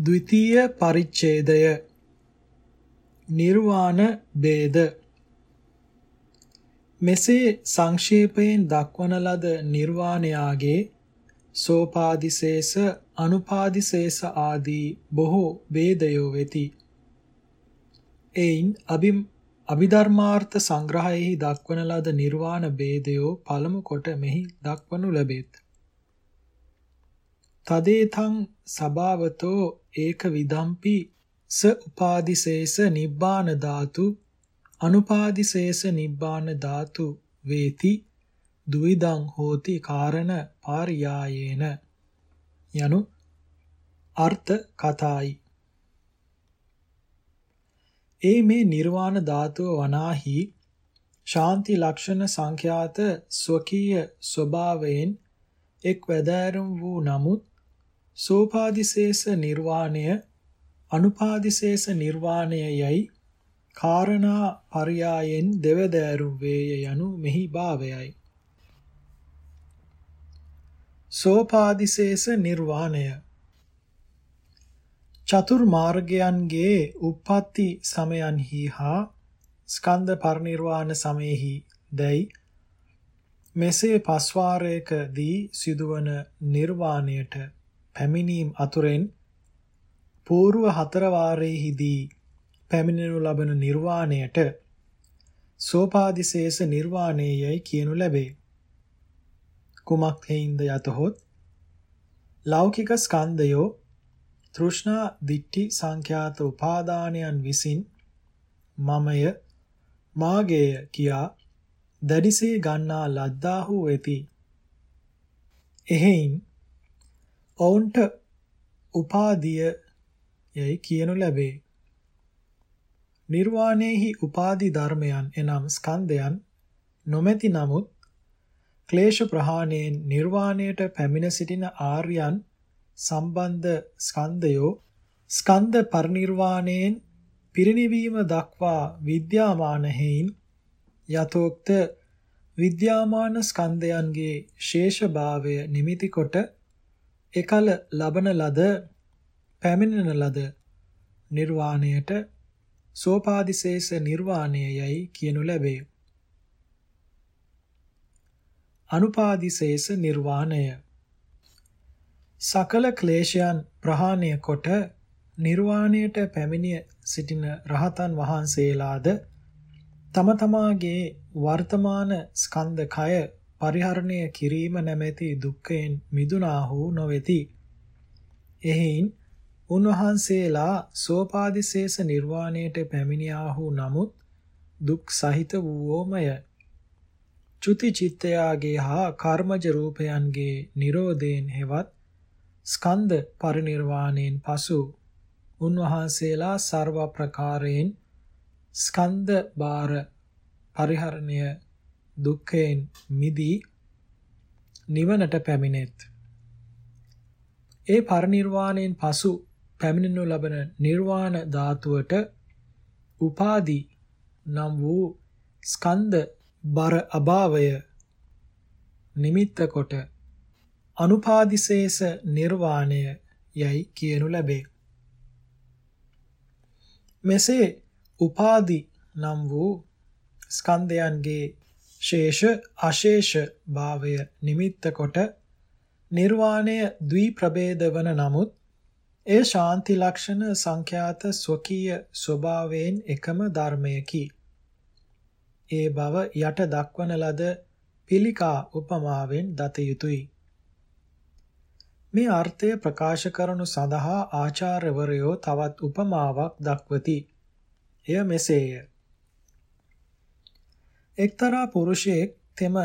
ද්විතීය පරිච්ඡේදය. නිර්වාණ ભેද මෙසේ සංක්ෂේපයෙන් දක්වන ලද නිර්වාණයාගේ සෝපාදිශේෂ අනුපාදිශේෂ ආදී බොහෝ ભેදයෝ වෙති. එයින් අභි අභිධර්මාර්ථ සංග්‍රහයෙහි දක්වන ලද නිර්වාණ ભેදයෝ පළමු කොට මෙහි දක්වනු ලැබෙත්. තදේතං සබාවතෝ ඒක විදම්පි ස උපාදිශේෂ නිබ්බාන ධාතු අනුපාදිශේෂ නිබ්බාන ධාතු වේති දුවිදං හෝති කාරණ පාරියායේන. යනු අර්ථ කතායි ඒ මේ නිර්වාණ ධාතුව වනාහි ශාන්ති ලක්ෂණ සංඛ්‍යාත ස්වකීය ස්වභාවයෙන් එක් වැදෑරුම් වූ නමුත් සෝපාදිශේෂ නිර්වාණය අනුපාදිශේෂ නිර්වාණය යයි කාරණා පරයායෙන් දෙවදෑරුම් වේය යනු මෙහි භාවයයි. සෝපාදිශේෂ නිර්වාණය. චතුර් මාර්ගයන්ගේ උප්පත්ති සමයන්හි හා ස්කන්ධ පරිනිර්වාණ සමයෙහි දැයි මෙසේ පස්වාරයකදී සිදුවන නිර්වාණයට පැමිණීම අතුරෙන් పూర్ව හතර වාරයේදී පැමිණෙනු ලබන නිර්වාණයට සෝපාදිශේෂ නිර්වාණයයි කියනු ලැබේ. කුමක් හේින්ද යතහොත් ලෞකික ස්කන්ධයෝ තෘෂ්ණා දිට්ඨි සංඛ්‍යාත උපාදානයන් විසින් මමය මාගේය කියා දැඩිසේ ගන්නා ලද්දාහු වෙති. එහෙයින් ඔවුන්ට උපාදිය යයි කියනු ලැබේ. නිර්වාණයෙහි උපාදි ධර්මයන් එනම් ස්කන්ධයන් නොමැති නමුත් ක්ලේශ ප්‍රහාණයෙන් නිර්වාණයට පැමිණ සිටින ආර්යයන් සම්බන්ධ ස්කන්ධයෝ ස්කන්ධ පරිනිර්වාණයෙන් පිරිනිවීම දක්වා විද්‍යාමාන හේයින් යතෝක්ත විද්‍යාමාන ස්කන්ධයන්ගේ ශේෂභාවය නිමිති කොට එකල ලබන ලද පැමිණෙන ලද නිර්වාණයට සෝපාදිශේෂ නිර්වාණයයි කියනු ලැබේ. අනුපාදිශේෂ නිර්වාණය සකල ක්ලේශයන් ප්‍රහාණය කොට නිර්වාණයට පැමිණිය සිටින රහතන් වහන්සේලාද තම තමාගේ වර්තමාන ස්කන්ධ කය පරිහරණය කිරීම නැමැති දුක්ඛයෙන් මිදුනාහු නොවේති. එහෙයින් උන්වහන්සේලා සෝපාදිශේෂ නිර්වාණයට පැමිණියාහු නමුත් දුක් සහිත වූවෝමය. චුති චිත්තයාගේ හා කර්මජ රූපයන්ගේ Nirodhen හෙවත් ස්කන්ධ පරිනිර්වාණයෙන් පසු උන්වහන්සේලා ਸਰව ප්‍රකාරයෙන් ස්කන්ධ බාර පරිහරණය දුක්ඛයෙන් මිදී නිවනට පැමිණෙත්. ඒ පරිනිර්වාණයෙන් පසු පැමිණෙනු ලබන නිර්වාණ ධාතුවට උපාදි නම් වූ ස්කන්ධ බර අභාවය නිමිත්ත කොට අනුපාදිශේෂ නිර්වාණය යයි කියනු ලැබේ. මෙසේ උපාදි නම් වූ ස්කන්ධයන්ගේ ශේෂ අශේෂ භාවය නිමිත්ත කොට නිර්වාණය ද්වි ප්‍රභේද වන නමුත් ඒ ශාන්ති ලක්ෂණ සංඛ්‍යාත ස්වකීය ස්වභාවයෙන් එකම ධර්මයකි. ඒ බව යට දක්වන ලද පිළිකා උපමාවෙන් දත යුතුය. මේ අර්ථය ප්‍රකාශ කරනු සඳහා ආචාර්යවරයෝ තවත් උපමාවක් දක්වති. එය මෙසේය. එක්තරා පුරුෂයෙක් තෙම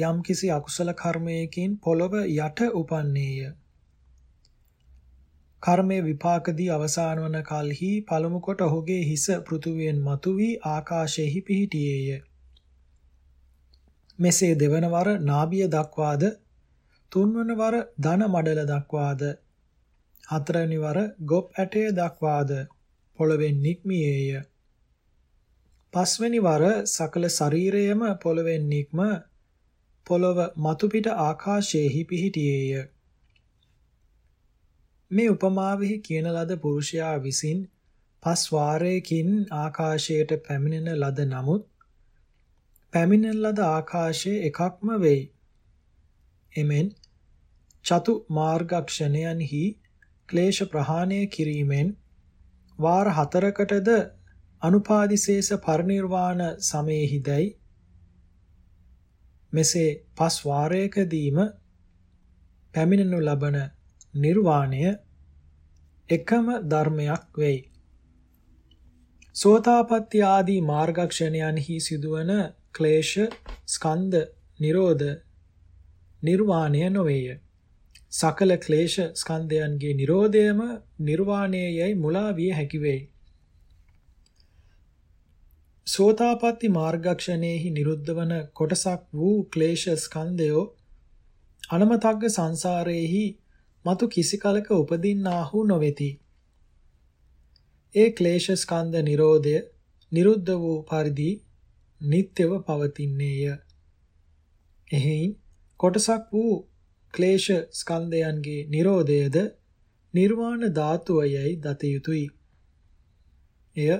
යම්කිසි අකුසල කර්මයකින් පොළව යට උපන්නේය. කර්මයේ විපාකදී අවසාන වන කලෙහි පළමු කොට ඔහුගේ හිස පෘථුවියෙන් මතුවී ආකාශයෙහි පිහිටියේය. මෙසේ දෙවන වර නාභිය දක්වාද තුන්වන වර ධන මඩල දක්වාද හතරවෙනි වර ගොප් ඇටය දක්වාද පොළවෙන් නික්මියේය. පස්වෙනි වර සකල ශරීරයම පොළවෙන් නික්ම පොළව මතු පිට ආකාශයේහි පිහිටියේය. මේ උපමාවෙහි කියන ලද පුරුෂයා විසින් පස් වාරයකින් ආකාශයට පැමිණෙන ලද නමුත් පැමිණෙන ලද ආකාශයේ එකක්ම වෙයි. එමෙන් චතු මාර්ගක්ෂණයන්හි ක්ලේශ ප්‍රහාණය කිරීමෙන් වාර හතරකටද අනුපාදිශේෂ පරිනිර්වාණ සමයේහිදයි මෙසේ පස් වාරයකදීම පැමිණෙනු ලබන නිර්වාණය එකම ධර්මයක් වෙයි. සෝතාපට්ටි ආදී මාර්ගක්ෂණයන්හි සිදුවන ක්ලේශ ස්කන්ධ නිරෝධ නිර්වාණය නොවේය. සකල ක්ලේශ ස්කන්ධයන්ගේ නිරෝධයම නිර්වාණයයි මුලා විය හැකි වෙයි. සෝතාපට්ටි මාර්ගක්ෂණයෙහි නිරුද්ධ වන කොටසක් වූ ක්ලේශ ස්කන්ධයෝ අනමතග්ග සංසාරයේහි මතු කිසි කලක උපදින්නාහු නොවේති. ඒ ක්ලේශ ස්කන්ධ නිරෝධය නිරුද්ධ වූ පරිදි නිට්ටව පවතින්නේය. එහෙයින් කොටසක් වූ ක්ලේශ ස්කන්ධයන්ගේ නිරෝධයද නිර්වාණ ධාතුවයයි දත යුතුය. එය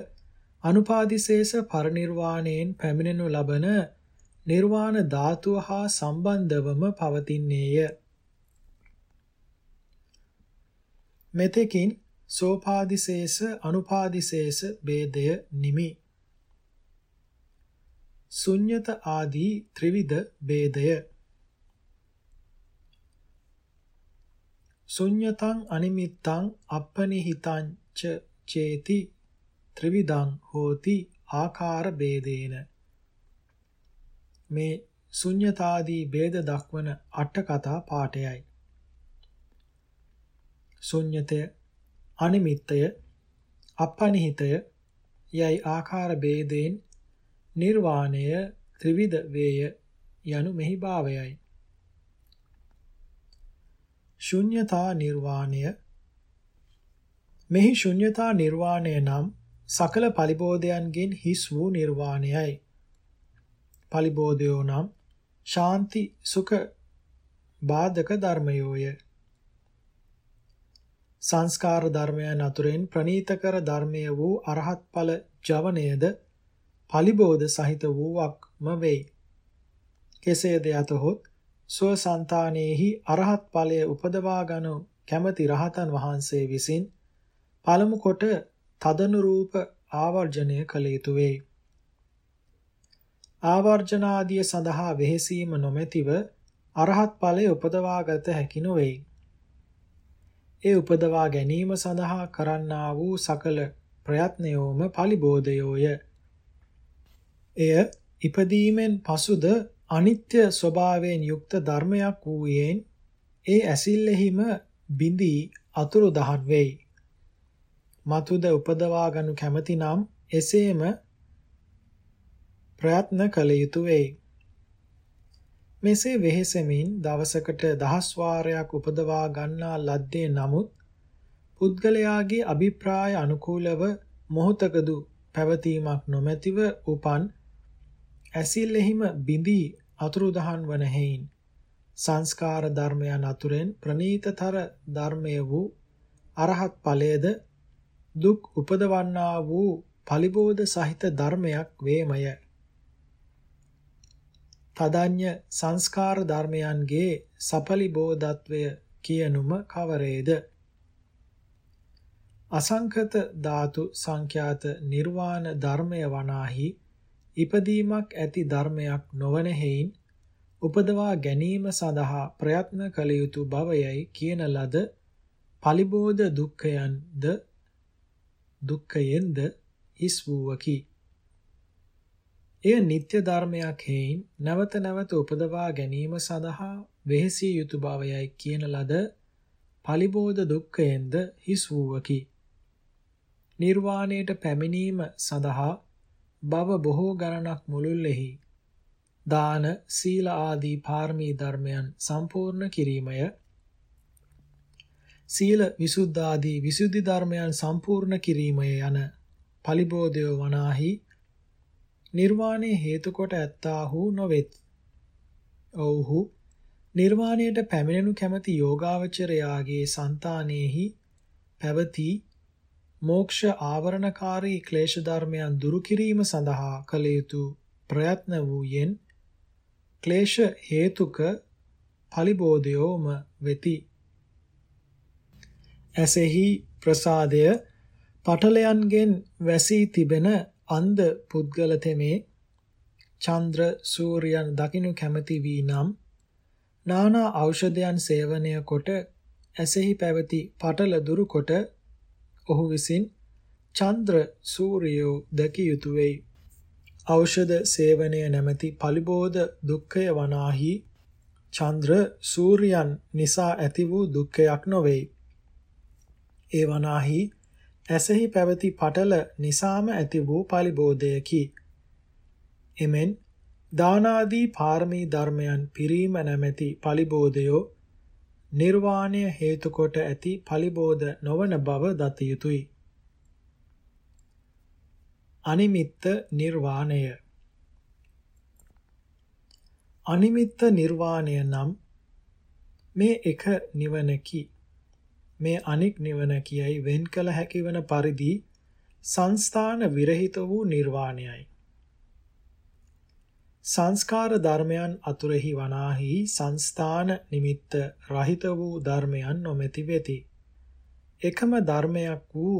අනුපාදිශේෂ පරිනිර්වාණයෙන් පැමිණෙනු ලබන නිර්වාණ ධාතුව හා සම්බන්ධවම පවතින්නේය. මෙතෙකින් සෝපාදිශේෂ අනුපාදිශේෂ ભેදය නිමි. ශුන්්‍යත ආදී ත්‍රිවිධ ભેදය ශුන්්‍යතං අනිමිත්තං අපනිහිතං ච චේති ත්‍රිවිධං හෝති ආකාර ભેදේන මේ ශුන්්‍යතාදී ભેද දක්වන අට කතා පාඨයයි. ශුන්්‍යතය අනිමිත්තය අපනිහිතය යයි ආකාර ભેදයෙන් නිර්වාණය ත්‍රිවිධ වේය යනු මෙහි භාවයයි. ශුන්්‍යතා නිර්වාණය මෙහි ශුන්්‍යතා නිර්වාණය නම් සකල පලිබෝධයන්ගෙන් හිස් වූ නිර්වාණයයි. පලිබෝධයෝ නම් ශාන්ති සුඛ බාධක ධර්මයෝය. සංස්කාර ධර්මයන් අතුරෙන් ප්‍රනීතකර ධර්මය වූ අරහත් ඵල ජවනයේද පලිබෝධ සහිත වූවක්ම වෙයි. කෙසේද යතහොත් සෝ సంతානෙහි අරහත් ඵලය උපදවා ගනු කැමැති රහතන් වහන්සේ විසින් පළමු කොට තදනුරූප ආවර්ජනය කළ යුතු වේ. ආවර්ජනාදිය සඳහා වෙහෙසීම නොමැතිව අරහත් ඵලය උපදවාගත හැකි නොවේ. ඒ උපදවා ගැනීම සඳහා කරන්නා වූ සකල ප්‍රයත්නයෝම පලිබෝධයෝය. එය ඉපදීමෙන් පසුද අනිත්‍ය ස්වභාවයෙන් යුක්ත ධර්මයක් වූයෙන් ඒ ඇසිල්ලෙහිම බිඳී අතුරු දහන් වෙයි. මතුද උපදවා ගනු කැමැති නම් එසේම ප්‍රයත්න කළ යුතුය වෙයි. මෙසේ වෙහෙසෙමින් දවසකට දහස් වාරයක් උපදවා ගන්නා ලද්දේ නමුත් පුද්ගලයාගේ අභිප්‍රාය අනුකූලව මොහතකදු පැවතීමක් නොමැතිව උපන් ඇසිල්ලෙහිම බිඳී අතුරුදහන් වන හේයින් සංස්කාර ධර්මයන් අතුරෙන් ප්‍රනීතතර ධර්මය වූ අරහත් ඵලයේද දුක් උපදවන්නා වූ පලිබෝධ සහිත ධර්මයක් වේමය. තදඤ්‍ය සංස්කාර ධර්මයන්ගේ සපලිබෝධත්වය කියනුම කවරේද? අසංකත ධාතු සංඛ්‍යාත නිර්වාණ ධර්මය වනාහි ඉපදීමක් ඇති ධර්මයක් නොවන හේයින් උපදවා ගැනීම සඳහා ප්‍රයත්න කළ යුතු බවයයි කියන ලද පලිබෝධ දුක්ඛයන්ද දුක්ඛයෙන්ද හිස් වූවකි. එය නিত্য ධර්මයක් හේයින් නැවත නැවත උපදවා ගැනීම සඳහා වෙහෙසිය යුතු බවයයි කියන ලද පලිබෝධ දුක්ඛයෙන්ද හිස් වූවකි. නිර්වාණයට පැමිණීම සඳහා බව බොහෝ ගණනක් මුළුල්ලෙහි දාන සීල ආදී පාරමී ධර්මයන් සම්පූර්ණ කිරීමය සීල විසුද්ධ ආදී විසුද්ධි ධර්මයන් සම්පූර්ණ කිරීමය යන පලිබෝධය වනාහි නිර්වාණය හේතු කොට ඇත්තාහු නොවෙත්. ඔව්හු නිර්වාණයට පැමිණෙනු කැමැති යෝගාවචරයාගේ సంతානෙහි පැවති මෝක්ෂ ආවරණකාරී ක්ලේශ ධර්මයන් දුරු කිරීම සඳහා කළ යුතු ප්‍රයත්න වූයෙන් ක්ලේශ හේතුක පලිබෝධයෝම වෙති. ඇසෙහි ප්‍රසාදය පටලයන්ගෙන් වැසී තිබෙන අන්ධ පුද්ගල තෙමේ චන්ද්‍ර සූර්යයන් දකිනු කැමති වී නම් නානා ඖෂධයන් සේවනය කොට ඇසෙහි පැවති පටල දුරු කොට ඔහු විසින් චන්ද්‍ර සූර්යෝ දැකිය යුතුය වෙයි. ඖෂධ සේවනය නැමැති පලිබෝධ දුක්ඛය වනාහි චන්ද්‍ර සූර්යයන් නිසා ඇති වූ දුක්ඛයක් නොවේ. ඒ වනාහි ඇසෙහි පැවති පටල නිසාම ඇති වූ පලිබෝධයකි. එමෙන් දානාදී පාරමී ධර්මයන් පිරීම නැමැති පලිබෝධයෝ නිර්වාණය හේතු කොට ඇති පලිබෝධ නොවන බව දත යුතුය. අනිමිත්ත නිර්වාණය අනිමිත්ත නිර්වාණය නම් මේ එක නිවනකි මේ අනික් නිවන කියයි වෙන් කළ හැකි වන පරිදි සංස්ථාන විරහිත වූ නිර්වාණයයි සංස්කාර ධර්මයන් අතුරෙහි වනාහි සංස්ථාන නිමිත්ත රහිත වූ ධර්මයන් නොමැති වෙති. එකම ධර්මයක් වූ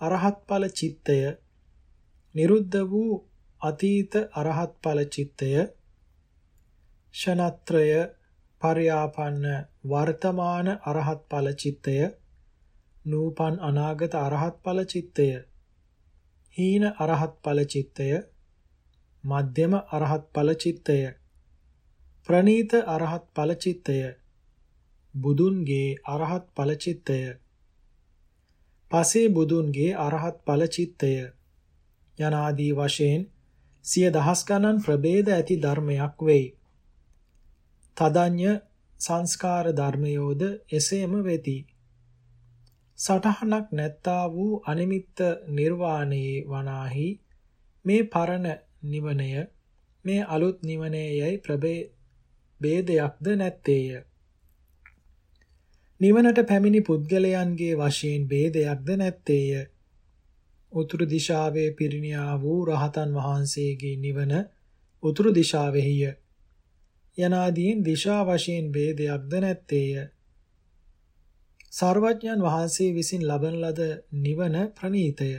අරහත් ඵල චිත්තය නිරුද්ධ වූ අතීත අරහත් ඵල චිත්තය ෂණත්‍රය පර්යාපන්න වර්තමාන අරහත් ඵල චිත්තය නූපන් අනාගත අරහත් ඵල චිත්තය හීන අරහත් ඵල චිත්තය මධ්‍යම අරහත් ඵල චිත්තය ප්‍රනීත අරහත් ඵල චිත්තය බුදුන්ගේ අරහත් ඵල චිත්තය පසේ බුදුන්ගේ අරහත් ඵල චිත්තය යනාදී වශයෙන් සිය දහස් ගණන් ප්‍රභේද ඇති ධර්මයක් වෙයි. තදඤ්‍ය සංස්කාර ධර්මයෝද එසේම වෙති. සටහනක් නැත්තා වූ අනිමිත්ත නිර්වාණයේ වනාහි මේ පරණ නිවනය මේ අලුත් නිවනේ යයි ප්‍රභේ ભેදයක්ද නැත්තේය. නිවනට පැමිණි පුද්ගලයන්ගේ වශයෙන් ભેදයක්ද නැත්තේය. උතුරු දිශාවේ පිරිනියා වූ රහතන් වහන්සේගේ නිවන උතුරු දිශාවෙහිය. යනාදීන් දිශා වශයෙන් ભેදයක්ද නැත්තේය. සර්වඥන් වහන්සේ විසින් ලබන ලද නිවන ප්‍රණීතය.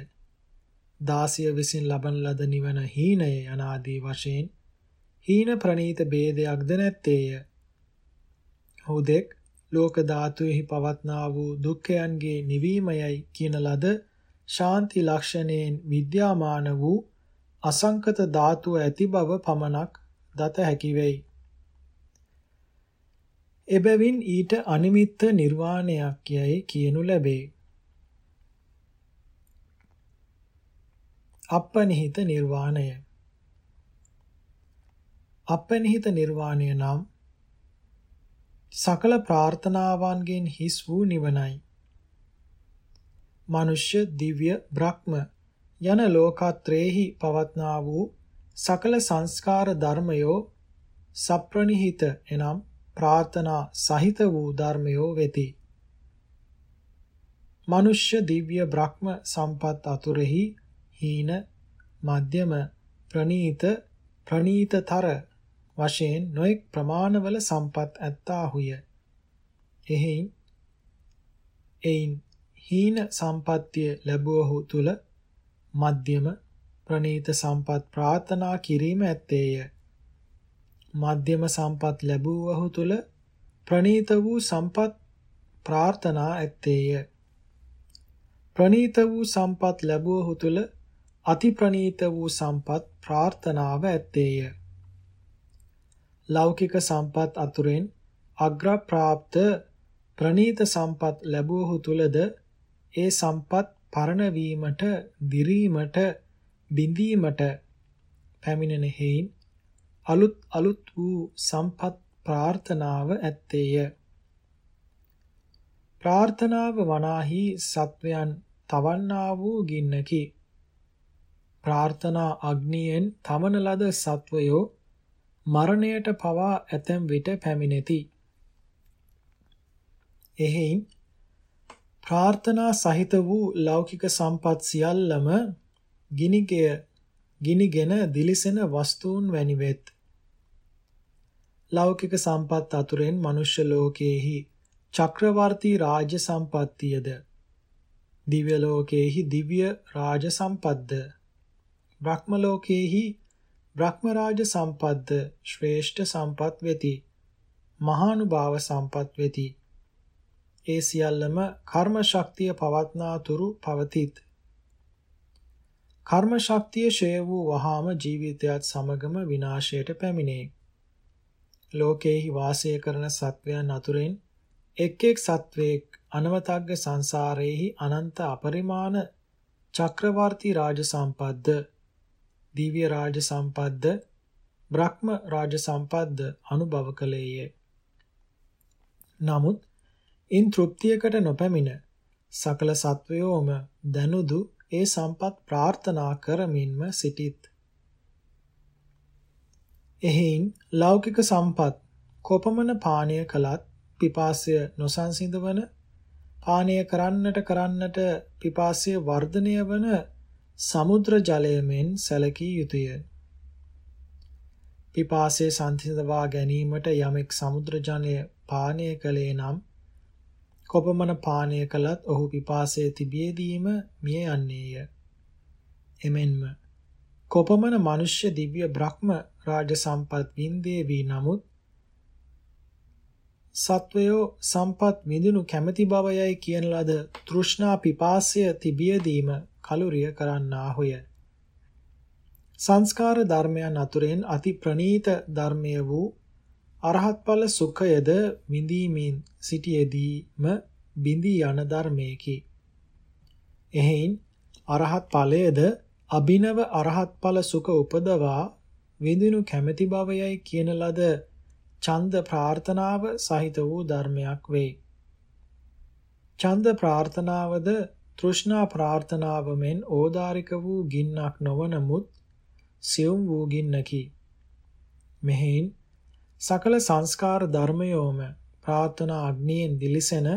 දාසිය විසින් ලබන ලද නිවන හීනය යනාදී වශයෙන් හීන ප්‍රනීත ભેදයක්ද නැත්තේය. හුදෙක් ලෝක ධාතුෙහි පවත්නා වූ දුක්ඛයන්ගේ නිවීමයයි කියන ලද ශාන්ති ලක්ෂණයෙන් විද්‍යාමාන වූ අසංකත ධාතුව ඇති බව පමණක් දත හැකි වෙයි. එබැවින් ඊට අනිමිත්ත නිර්වාණයක් යයි කියනු ලැබේ. අපනිහිත නිර්වාණය අපනිහිත නිර්වාණය නම් සකල ප්‍රාර්ථනාවන්ගෙන් හිස් වූ නිවනයි. මනුෂ්‍ය දිව්‍ය බ්‍රහ්ම යන ලෝකත්‍රේහි පවත්නා වූ සකල සංස්කාර ධර්මයෝ සප්‍රනිහිත එනම් ප්‍රාර්ථනා සහිත වූ ධර්මයෝ වෙති. මනුෂ්‍ය දිව්‍ය බ්‍රහ්ම සම්පත් අතුරෙහි හීන මධ්‍යම ප්‍රනීත ප්‍රනීතතර වශයෙන් නොඑක් ප්‍රමාණවල සම්පත් ඇත්තාහුය. එහෙයින් එයින් හීන සම්පත්තිය ලැබුවහු තුල මධ්‍යම ප්‍රනීත සම්පත් ප්‍රාර්ථනා කිරීම ඇත්තේය. මධ්‍යම සම්පත් ලැබුවහු තුල ප්‍රනීත වූ සම්පත් ප්‍රාර්ථනා ඇත්තේය. ප්‍රනීත වූ සම්පත් ලැබුවහු තුල අති ප්‍රනීත වූ සම්පත් ප්‍රාර්ථනාව ඇත්තේය. ලෞකික සම්පත් අතුරෙන් අග්‍ර ප්‍රාප්ත ප්‍රනීත සම්පත් ලැබුවහු තුලද ඒ සම්පත් පරණ වීමට, දිරීමට, බිඳීමට පැමිණෙන හේයින් අලුත් අලුත් වූ සම්පත් ප්‍රාර්ථනාව ඇත්තේය. ප්‍රාර්ථනාව වනාහි සත්වයන් තවන්නා වූ ගින්නකි. ප්‍රාර්ථනා අග්නියෙන් තමන ලද සත්වයෝ මරණයට පවා ඇතැම් විට පැමිණෙති. එහෙයින් ප්‍රාර්ථනා සහිත වූ ලෞකික සම්පත් සියල්ලම ගිනිගය ගිනිගෙන දිලිසෙන වස්තුන් වැනි වෙත්. ලෞකික සම්පත් අතුරෙන් මනුෂ්‍ය ලෝකයේහි චක්‍රවර්ති රාජ්‍ය සම්පත්තියද? දිව්‍ය ලෝකයේහි දිව්‍ය රාජ සම්පත්ද? බ්‍රහ්ම ලෝකයේහි බ්‍රහ්ම රාජ සම්පත්ද ශ්‍රේෂ්ඨ සම්පත් වෙති. මහානුභාව සම්පත් වෙති. ඒ සියල්ලම කර්ම ශක්තිය පවත්නා තුරු පවතිත්. කර්ම ශක්තිය ෂය වූ වහාම ජීවිතයත් සමගම විනාශයට පැමිණේ. ලෝකේහි වාසය කරන සත්වයන් අතුරෙන් එක් එක් සත්වයෙක් අනවතග්ග සංසාරේහි අනන්ත අපරිමාණ චක්‍රවර්ති රාජ සම්පද්ද දිව්‍ය රාජ සම්පද්ද බ්‍රහ්ම රාජ සම්පද්ද අනුභව කළේය. නමුත් ඉන් තෘප්තියකට නොපැමිණ සකල සත්වයෝම දනුදු ඒ සම්පත් ප්‍රාර්ථනා කරමින්ම සිටිත්. එහෙයින් ලෞකික සම්පත් කොපමණ පානය කළත් පිපාසය නොසන්සිඳවන පානය කරන්නට කරන්නට පිපාසය වර්ධනය වන සමුද්‍ර ජලය මෙන් සැලකිය යුතුය. පිපාසය සංසිඳවා ගැනීමට යමෙක් සමුද්‍ර ජලය පානය කළේ නම් කොපමණ පානය කළත් ඔහු පිපාසය තිබියදීම මිය යන්නේය. එමෙන්ම කොපමණ මනුෂ්‍ය දිව්‍ය බ්‍රහ්ම රාජ සම්පත් වින්දේ වී නමුත් සත්වයෝ සම්පත් විඳිනු කැමැති බවයයි කියන ලද තෘෂ්ණා පිපාසය තිබියදීම කලුරිය කරන්නාහුය. සංස්කාර ධර්මයන් අතුරෙන් අති ප්‍රනීත ධර්මය වූ අරහත් ඵල සුඛයද විඳීමෙන් සිටියේදීම බිඳී යන ධර්මයකි. එහෙයින් අරහත් ඵලයේද අභිනව අරහත් ඵල සුඛ උපදවා විඳිනු කැමැති බවයයි කියන ලද ඡන්ද ප්‍රාර්ථනාව සහිත වූ ධර්මයක් වේ. ඡන්ද ප්‍රාර්ථනාවද තෘෂ්ණා ප්‍රාර්ථනාව මෙන් ඕදාරික වූ ගින්නක් නොවන මුත් සියුම් වූ ගින්නකි. මෙහෙයින් සකල සංස්කාර ධර්මයෝම ප්‍රාර්ථනා අග්නියෙන් දිලිසෙන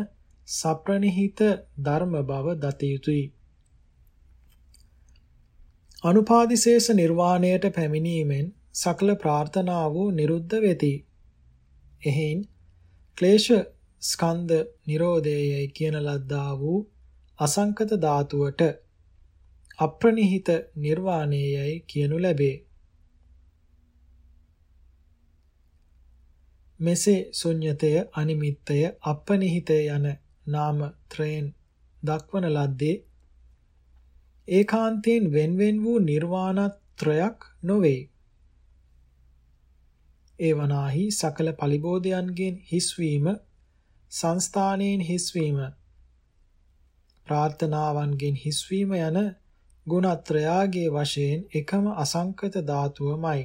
සප්‍රනිහිත ධර්ම බව දත යුතුය. අනුපාදිශේෂ නිර්වාණයට පැමිණීමෙන් සකල ප්‍රාර්ථනාවෝ නිරුද්ධ වෙති. එහෙයින් ක්ලේශ ස්කන්ධ නිරෝධයයි කියන ලද්දා වූ අසංකත ධාතුවට අප්‍රනිහිත නිර්වාණයයි කියනු ලැබේ. මෙසේ ශුන්්‍යතය අනිමිත්තය අපනිහිතය යන නාම ත්‍රයෙන් දක්වන ලද්දේ ඒකාන්තයෙන් වෙන්වෙන් වූ නිර්වාණත්‍රයක් නොවේ. ඒ වනාහි සකල පලිබෝධයන්ගෙන් හිස්වීම සංස්ථානයෙන් හිස්වීම ප්‍රාර්ථනාවන්ගෙන් හිස්වීම යන ගුණත්‍රයාගේ වශයෙන් එකම අසංකත ධාතුවමයි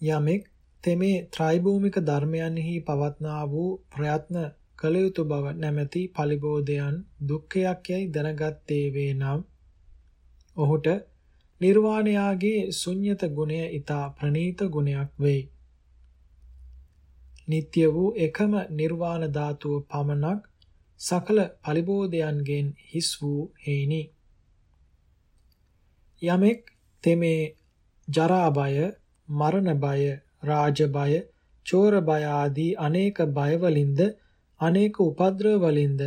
යමෙක් තෙමේ ත්‍රිභූමික ධර්මයන්හි පවත්නා වූ ප්‍රයත්න කළ යුතු බව නැමැති පලිබෝධයන් දුක්ඛයක් යයි දැනගත්තේ වේ නම් ඔහුට නිර්වාණයාගේ ශුන්්‍යත ගුණය ඊතා ප්‍රනීත ගුණයක් වෙයි. නিত্য වූ එකම නිර්වාණ ධාතුව පමණක් සකල පරිබෝධයන්ගෙන් හිස් වූ හේිනි. යමෙක් තෙමේ ජරා බය, මරණ බය, රාජ බය, චෝර බය ආදී අනේක බය වලින්ද අනේක උපද්‍රව වලින්ද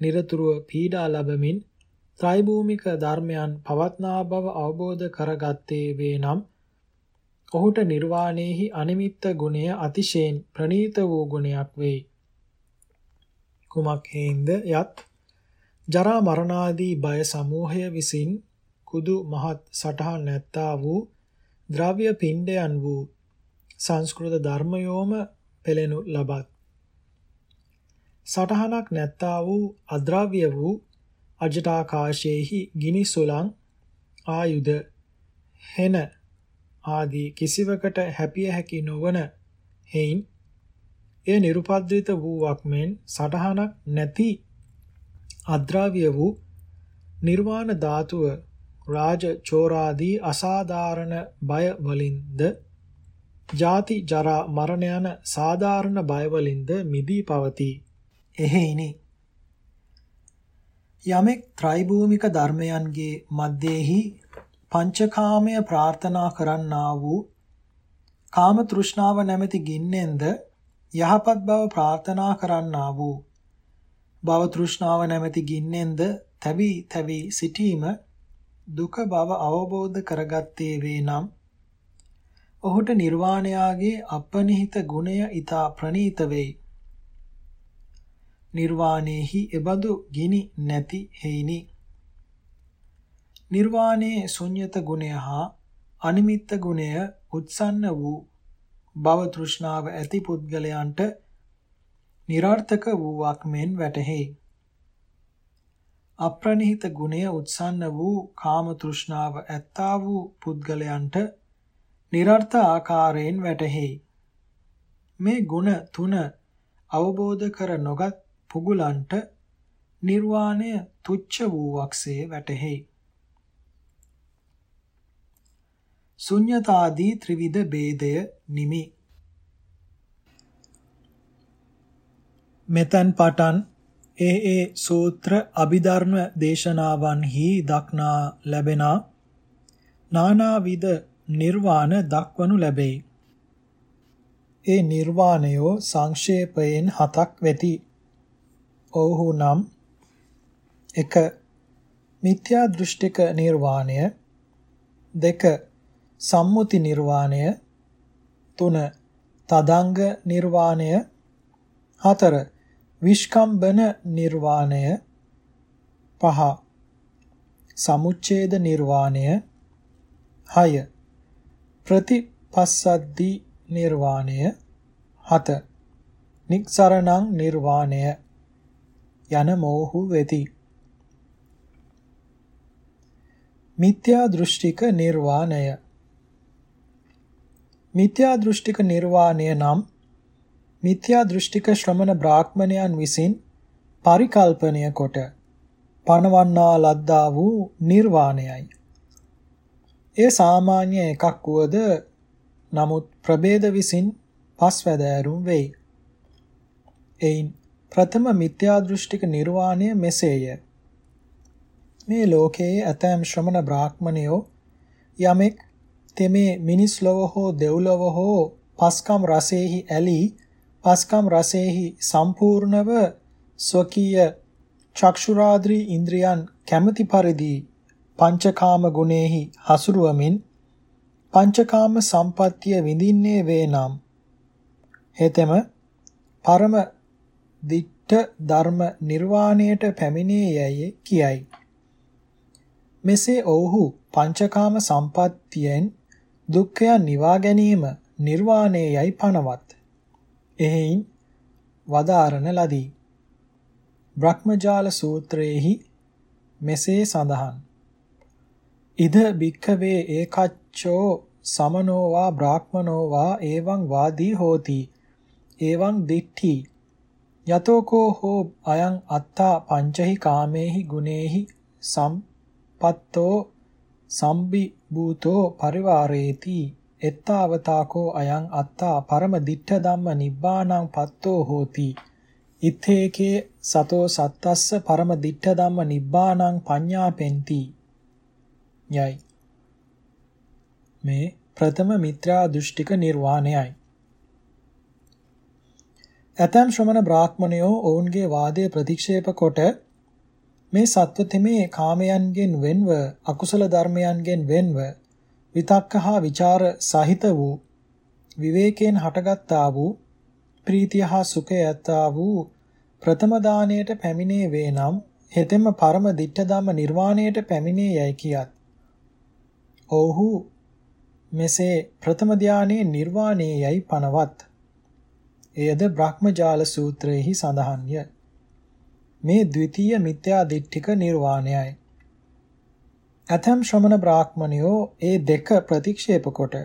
নিরතුරුව පීඩා ලබමින් ත්‍රිභූමික ධර්මයන් පවත්නා බව අවබෝධ කරගත්තේ වේ නම් ඔහුට නිර්වාණයෙහි අනිමිත්ත ගුණය අතිශයින් ප්‍රනීත වූ ගුණයක් වෙයි. කුමක් හේින්ද යත් ජරා මරණාදී බය සමූහය විසින් කුදු මහත් සටහන් නැත්තා වූ ද්‍රව්‍ය පිණ්ඩයන් වූ සංස්කෘත ධර්මයෝම පෙළෙනු ලබත්. සටහනක් නැත්තා වූ අද්‍රව්‍ය වූ අජටාකාශයේහි ගිනි සුළං ආයුධ හෙන ආදී කිසිවකට හැපිය හැකි නොවන හේයින් එය නිරුපද්‍රිත වූවක් මෙන් සටහනක් නැති අද්‍රව්‍ය වූ නිර්වාණ ධාතුව රාජ චෝරාදී අසාධාරණ බය වලින්ද ජාති ජරා මරණ යන සාධාරණ බයවලින්ද මිදී පවතී. එහෙයිනි. යමෙක් ත්‍රිභූමික ධර්මයන්ගේ මැදෙහි පංචකාමය ප්‍රාර්ථනා කරන්නා වූ කාම තෘෂ්ණාව නැමැති ගින්නෙන්ද යහපත් බව ප්‍රාර්ථනා කරන්නා වූ භව තෘෂ්ණාව නැමැති ගින්නෙන්ද තැවි තැවි සිටීම දුක බව අවබෝධ කරගත්තේ වේ නම් ඔහුට නිර්වාණයාගේ අපනිහිත ගුණය ඊතා ප්‍රනීත වෙයි. නිර්වාණේහි එබඳු ගිනි නැති හේිනි නිර්වාණේ ශුන්්‍යත ගුණය හා අනිමිත්ත ගුණය උත්සන්න වූ භව තෘෂ්ණාව ඇති පුද්ගලයන්ට નિરර්ථක වූවක් මෙන් වැටහෙයි. අප්‍රණිහිත ගුණය උත්සන්න වූ කාම තෘෂ්ණාව ඇත්තා වූ පුද්ගලයන්ට નિરර්ථ ආකාරයෙන් වැටහෙයි. මේ ගුණ තුන අවබෝධ කර නොගත් පුගුලන්ට නිර්වාණය තුච්ච වූවක්සේ වැටහෙයි. ශුන්්‍යතාදී ත්‍රිවිධ ભેදය නිමි. මෙතන් පටන් ඒ ඒ සූත්‍ර අභිධර්ම දේශනාවන්හි දක්නා ලැබෙන නානාවිද නිර්වාණ දක්වනු ලැබෙයි. ඒ නිර්වාණයෝ සංක්ෂේපයෙන් හතක් වෙති. ඔව්හු නම් 1 මිත්‍යා දෘෂ්ටික නිර්වාණය 2 සම්මුති නිර්වාණය 3 තදංග නිර්වාණය 4 විස්කම්බන නිර්වාණය 5 සමුච්ඡේද නිර්වාණය 6 ප්‍රතිපස්සද්දි නිර්වාණය 7 නික්සරණං නිර්වාණය. යන මෝහු වෙති. මිත්‍යා දෘෂ්ටික නිර්වාණය. මිත්‍යා දෘෂ්ටික නිර්වාණය නම් මිත්‍යා දෘෂ්ටික ශ්‍රමණ බ්‍රාහ්මණයන් විසින් පරිකල්පනය කොට පනවන්නා ලද්දා වූ නිර්වාණයයි. ඒ සාමාන්‍ය එකක් වුවද නමුත් ප්‍රභේද විසින් පස්වැදෑරුම් වෙයි. එයින් ප්‍රථම මිත්‍යා දෘෂ්ටික නිර්වාණය මෙසේය. මේ ලෝකයේ ඇතැම් ශ්‍රමණ බ්‍රාහ්මණයෝ යමෙක් තෙමේ මිනිස් ලොව හෝ දෙව්ලොව හෝ පස්කම් රසෙහි ඇලී පස්කම් රසෙහි සම්පූර්ණව ස්වකීය චක්ෂුරාද්‍රී ඉන්ද්‍රියන් කැමැති පරිදි පංචකාම ගුණෙහි හසුරුවමින් පංචකාම සම්පත්තිය විඳින්නේ වේනම් හෙතෙම පරම දිට්ඨ ධර්ම නිර්වාණයට පැමිණේ යැයි කියයි. මෙසේ ඔවුහු පංචකාම සම්පත්තියෙන් දුක්ඛයන් නිවා ගැනීම නිර්වාණය යයි පනවත්. එහෙයින් වදාරණ ලදී. බ්‍රහ්මජාල සූත්‍රයේහි මෙසේ සඳහන් ඉද භික්ඛවේ ඒකච්චෝ සමනෝවා බ්‍රාහ්මනෝවා එවං වාදී හෝති එවං දිට්ඨි යතෝකෝ හෝ අයං අත්තා පංචහි කාමේහි ගුනේහි සම්පත්තෝ සම්බි භූතෝ පරිවාරේති එත්තාවතාකෝ අයං අත්තා පරම දිට්ඨ ධම්ම නිබ්බානං පත්තෝ හෝති ඉත්තේකේ සතෝ සත්තස්ස පරම දිට්ඨ ධම්ම නිබ්බානං පඤ්ඤාපෙන්ති යයි. මේ ප්‍රථම මිත්‍යා දෘෂ්ටික නිර්වාණයයි. ඇතම් ශ්‍රමණ බ්‍රාහ්මණයෝ ඔවුන්ගේ වාදය ප්‍රතික්ෂේප කොට මේ සත්ව තෙමේ කාමයන්ගෙන් වෙන්ව අකුසල ධර්මයන්ගෙන් වෙන්ව විතක්ක හා ਵਿਚාර සහිත වූ විවේකයෙන් හටගත්තා වූ ප්‍රීතිය හා සුඛය ඇත්තා වූ ප්‍රථම දාණයට පැමිණේ වේ නම් හෙතෙම පරම දිට්ඨ ධම්ම නිර්වාණයට පැමිණේ යයි කියත් ඔව්හු මෙසේ ප්‍රථම ධානයේ නිර්වාණයේ යයි පනවත්. එයද බ්‍රහ්මජාල සූත්‍රයේහි සඳහන්ය. මේ ද්විතීය මිත්‍යා දිට්ඨික නිර්වාණයයි. අතම් ශ්‍රමණ බ්‍රාහ්මණයෝ ඒ දෙක ප්‍රතික්ෂේප කොට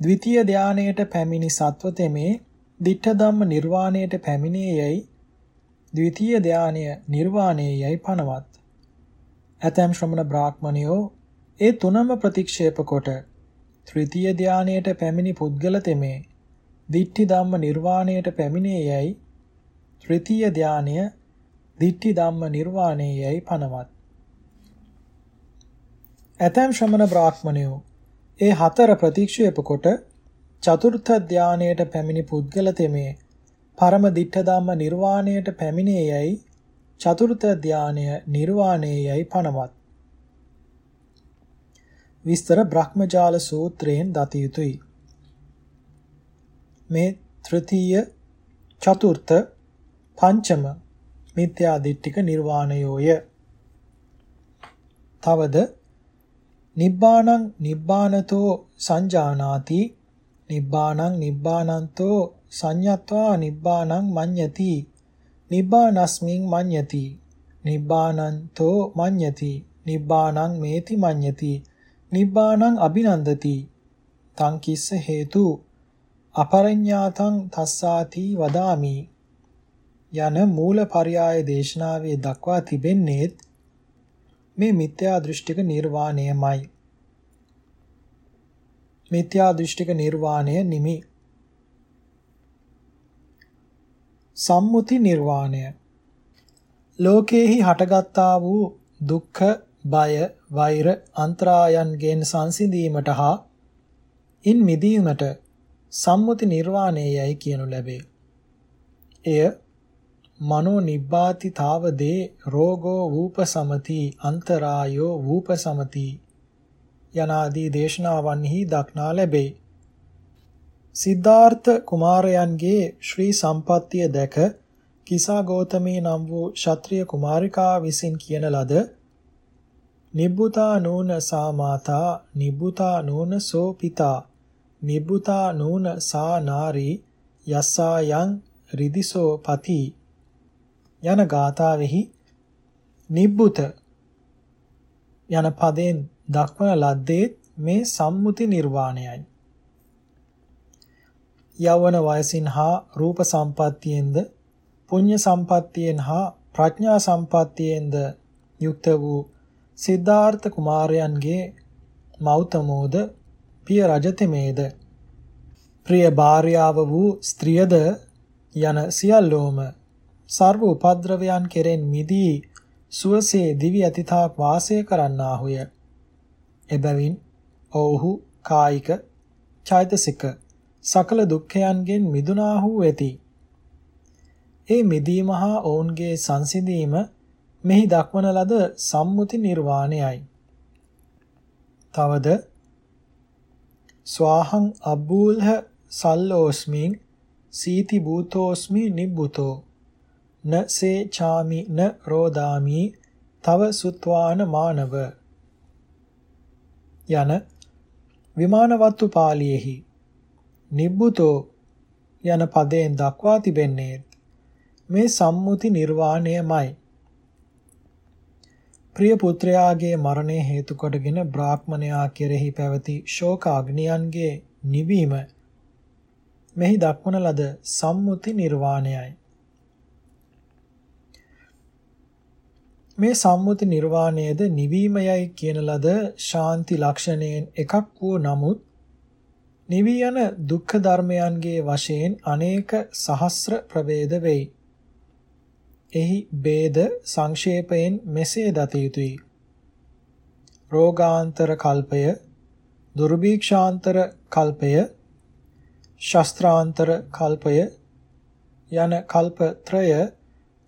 ද්විතීය ධානයට පැමිණි සත්ව තෙමේ දිට්ඨ ධම්ම නිර්වාණයට පැමිණේ යයි ද්විතීය ධානය නිර්වාණයේ යයි පනවත්. ඇතම් ශ්‍රමණ බ්‍රාහ්මණයෝ ඒ තුනම ප්‍රතික්ෂේප කොට ත්‍රිතීය ධානයට පැමිණි පුද්ගල තෙමේ දිට්ඨි ධම්ම නිර්වාණයට පැමිණේ යයි ත්‍රිතීය ධානය දිට්ඨි ධම්ම නිර්වාණය යයි පනවත්. ඇතැම් ශ්‍රමණ බ්‍රාහ්මණයෝ ඒ හතර ප්‍රතික්ෂේප කොට චතුර්ථ ධානයට පැමිණි පුද්ගල තෙමේ පරම දිට්ඨ ධම්ම නිර්වාණයට පැමිණේ යයි චතුර්ථ ධානය නිර්වාණය යයි පනවත්. විස්තර බ්‍රහ්මජාල සූත්‍රයෙන් දත යුතුය. මේ තෘතීය චතුර්ථ පංචම මිත්‍යා දිට්ඨික නිර්වාණයෝය. තවද නිබ්බාණං නිබ්බානතෝ සංජානාති නිබ්බාණං නිබ්බානන්තෝ සංයත්වා නිබ්බාණං මඤ්ඤති නිබ්බානස්මින් මඤ්ඤති නිබ්බානන්තෝ මඤ්ඤති නිබ්බාණං මේති මඤ්ඤති නිබ්බාණං අභිනන්දති තං කිස්ස හේතු අපරඤ්ඤාතං තස්සාති වදාමි. යන මූල පරයාය දේශනාවේ දක්වා තිබෙන්නේත් මේ මිත්‍යා දෘෂ්ටික නිර්වාණයමයි. මිත්‍යා දෘෂ්ටික නිර්වාණය නිමි. සම්මුති නිර්වාණය. ලෝකේහි හටගත්තා වූ දුක්ඛ බය, වෛර, අන්තරායන්ගෙන් සංසිඳීමට හා ඉන් මිදීමට සම්මුති නිර්වාණයයි කියනු ලැබේ. එය මනෝ නිබ්බාතිතාවදේ රෝගෝ වූපසමති අන්තරායෝ වූපසමති යනාදී දේශනාවන්හි දක්නා ලැබේ. සිද්ධාර්ථ කුමාරයන්ගේ ශ්‍රී සම්පත්තිය දැක කිසා ගෞතමී නම් වූ ක්ෂත්‍රීය කුමාරිකා විසින් කියන ලද නිබ්බුතා නූන සා මාතා නිබ්බුතා නූන සෝ පිතා නිබ්බුතා නූන සා නාරී යස්සා යං රිදිසෝ පති යන ගාථාවෙහි නිබ්බුත යන පදයෙන් දක්වන ලද්දේ මේ සම්මුති නිර්වාණයයි. යවන වයසින් හා රූප සම්පත්තියෙන්ද පුඤ්ඤ සම්පත්තියෙන් හා ප්‍රඥා සම්පත්තියෙන්ද යුක්ත වූ සිද්ධාර්ථ කුමාරයන්ගේ මෞතමෝද පිය රජතෙමේද? ප්‍රිය භාර්යාව වූ ස්ත්‍රියද යන සියල්ලෝම සර්ව උපද්‍රවයන් කෙරෙන් මිදී සුවසේ දිවි අතිතාක් වාසය කරන්නාහුය. එබැවින් ඔව්හු කායික චෛතසික සකල දුක්ඛයන්ගෙන් මිදුනාහු වෙති. ඒ මිදීම හා ඔවුන්ගේ සංසිඳීම මෙහි දක්වන ලද සම්මුති නිර්වාණයයි. තවද ස්වාහං අබ්බූල්හ සල්ලෝස්මින් සීති භූතෝස්මි නිබ්බුතෝ. න සේ චාමි න රෝදාමි තව සුත්වාන මානව. යන විමානවත්තු පාළියේහි නිබ්බුතෝ යන පදයෙන් දක්වා තිබෙන්නේ මේ සම්මුති නිර්වාණයමයි. ප්‍රිය පුත්‍රයාගේ මරණය හේතු කොටගෙන බ්‍රාහ්මණයා කෙරෙහි පැවති ශෝක අග්නියන්ගේ නිවීම මෙහි දක්වන ලද සම්මුති නිර්වාණයයි. මේ සම්මුති නිර්වාණයද නිවීමයයි කියන ලද ශාන්ති ලක්ෂණයෙන් එකක් වූ නමුත් නිවී යන දුක්ඛ ධර්මයන්ගේ වශයෙන් අනේක සහස්‍ර ප්‍රවේද වෙයි. එහි ભેද සංක්ෂේපයෙන් මෙසේ දත යුතුය. රෝගාන්තර කල්පය, දුර්භීක්ෂාන්තර කල්පය, ශස්ත්‍රාන්තර කල්පය යන කල්පත්‍රය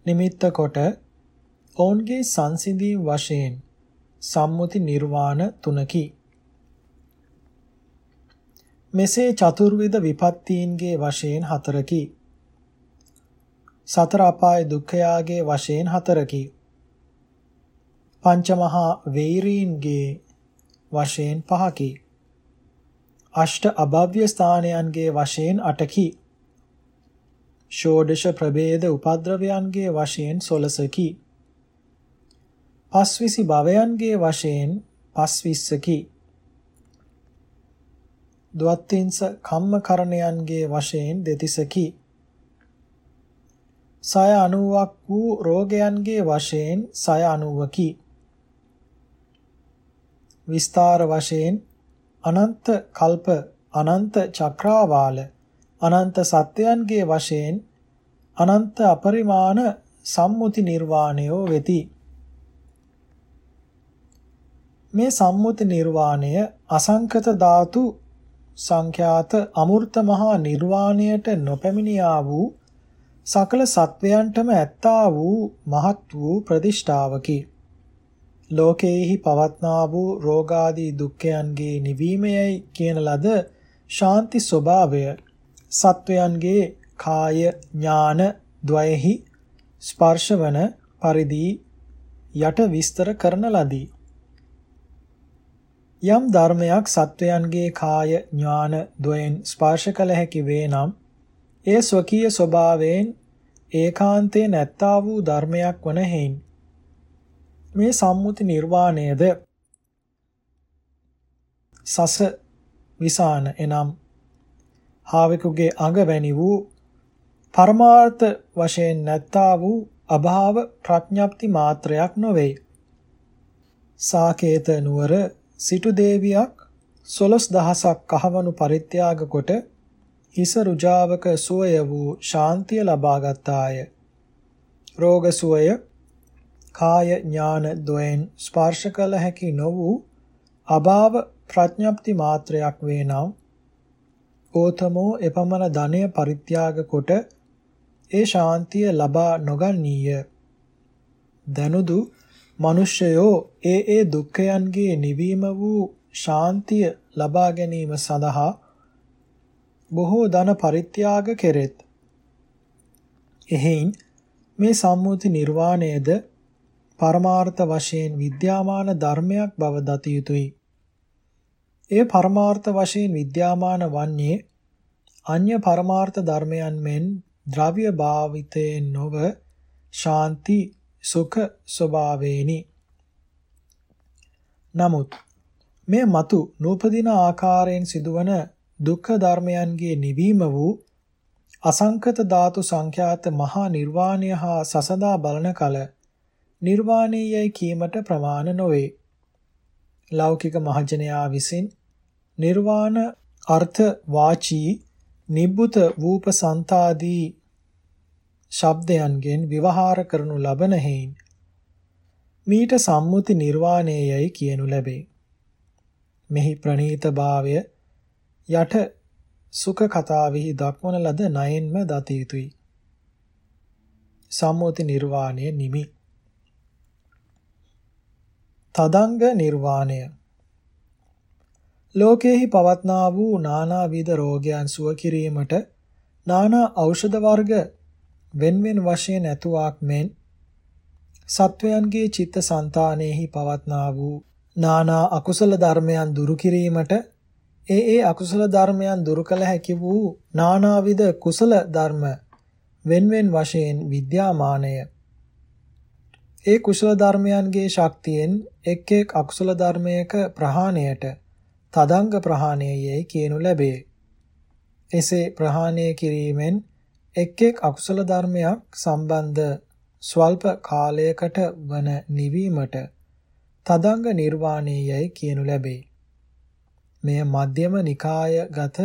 නිමිත්ත කොට ඔවුන්ගේ සංසිඳීම් වශයෙන් සම්මුති නිර්වාණ තුනකි. මෙසේ චතුර්විධ විපත්තීන්ගේ වශයෙන් හතරකි. සතර අපාය දුක්ඛයාගේ වශයෙන් හතරකි. පංචමහා වේරීන්ගේ වශයෙන් පහකි. අෂ්ට අභව්‍ය ස්ථානයන්ගේ වශයෙන් අටකි. ෂෝඩශ ප්‍රභේද උපද්‍රවයන්ගේ වශයෙන් සොළසකි. පස්විසි භවයන්ගේ වශයෙන් පස්විස්සකි. දුවත්තිංස කම්මකරණයන්ගේ වශයෙන් දෙතිසකි. සය 90ක් වූ රෝගයන්ගේ වශයෙන් සය 90කි. විස්තර වශයෙන් අනන්ත කල්ප අනන්ත චක්‍රාවාල අනන්ත සත්‍යයන්ගේ වශයෙන් අනන්ත අපරිමාණ සම්මුති නිර්වාණයෝ වෙති මේ සම්මුති නිර්වාණය අසංකත ධාතු සංඛ්‍යාත අමූර්ත මහා නිර්වාණයට නොපැමිණියා වූ සකල සත්වයන්ටම ඇත්තා වූ මහත් වූ ප්‍රතිෂ්ඨාවකි. ලෝකේහි පවත්නා වූ රෝගාදී දුක්ඛයන්ගේ නිවීමයයි කියන ලද ශාන්ති ස්වභාවය සත්වයන්ගේ කාය ඥාන ද්වයෙහි ස්පර්ශවන පරිදි යට විස්තර කරන ලදී. යම් ධර්මයක් සත්වයන්ගේ කාය ඥාන ද්වයෙන් ස්පර්ශ කළ හැකි වේ නම් ඒ ස්වකීය ස්වභාවයෙන් ඒකාන්තේ නැත්තා වූ ධර්මයක් වන හේයින් මේ සම්මුති නිර්වාණයද සස විසාන එනම් හාවෙකුගේ අඟ වැනි වූ පරමාර්ථ වශයෙන් නැත්තා වූ අභාව ප්‍රඥප්ති මාත්‍රයක් නොවේ. සාකේත නුවර සිටු දේවියක් 12000ක් කහවණු පරිත්‍යාග කොට හිස රුජාවක සුවය වූ ශාන්තිය ලබා ගත්තාය. රෝග සුවය කාය ඥාන දොයෙන් ස්පර්ශ කළ හැකි නො වූ අභාව ප්‍රඥප්ති මාත්‍රයක් වේ නම් ඕතමෝ එපමණ ධනය පරිත්‍යාග කොට ඒ ශාන්තිය ලබා නොගන්නීය. දනුදු මිනිසයෝ ඒ ඒ දුක්ඛයන්ගේ නිවීම වූ ශාන්තිය ලබා ගැනීම සඳහා බොහෝ ධන පරිත්‍යාග කෙරෙත්. එහෙයින් මේ සම්මුති නිර්වාණයද පරමාර්ථ වශයෙන් විද්‍යාමාන ධර්මයක් බව දත යුතුය. ඒ පරමාර්ථ වශයෙන් විද්‍යාමාන වන්නේ අන්‍ය පරමාර්ථ ධර්මයන් මෙන් ද්‍රව්‍ය භාවිතයෙන් නොව ශාන්ති සුඛ ස්වභාවේනි. නමුත් මේ మతు නූපදින ආකාරයෙන් සිදුවන දුක්ඛ ධර්මයන්ගේ නිවීම වූ අසංකත ධාතු සංඛ්‍යාත මහා නිර්වාණය හා සසදා බලන කල නිර්වාණයයි කීමට ප්‍රමාණ නොවේ. ලෞකික මහජනයා විසින් නිර්වාණ අර්ථ වාචී නිබ්බුත වූප සන්තාදී ශබ්දයන්ගෙන් විවහාර කරනු ලබන හේයින් මීට සම්මුති නිර්වාණයයි කියනු ලැබේ. මෙහි ප්‍රණීත භාවය යට සුඛ කතාවෙහි දක්වන ලද නයෙන්ම දත යුතුය. සම්මුති නිර්වාණය නිමි. තදංග නිර්වාණය ලෝකේහි පවත්නා වූ නානාවිද රෝගයන් සුව කිරීමට නානා ඖෂධ වර්ග වෙන්වෙන් වශයෙන් ඇතුවාක් මෙන් සත්වයන්ගේ චිත්ත સંතානෙහි පවත්නා වූ නානා අකුසල ධර්මයන් දුරු කිරීමට ඒ ඒ අකුසල ධර්මයන් දුරු කළ හැකි වූ නානාවිද කුසල ධර්ම වෙන්වෙන් වශයෙන් විද්‍යාමානය ඒ කුසල ධර්මයන්ගේ ශක්තියෙන් එක් එක් අකුසල ධර්මයක ප්‍රහාණයට තදංග ප්‍රහාණයයි කියනු ලැබේ. එසේ ප්‍රහාණය කිරීමෙන් එක් එක් අකුසල ධර්මයක් සම්බන්ධ ස්වල්ප කාලයකට වන නිවීමට තදංග නිර්වාණයයි කියනු ලැබේ. මෙය මධ්‍යම නිකායගත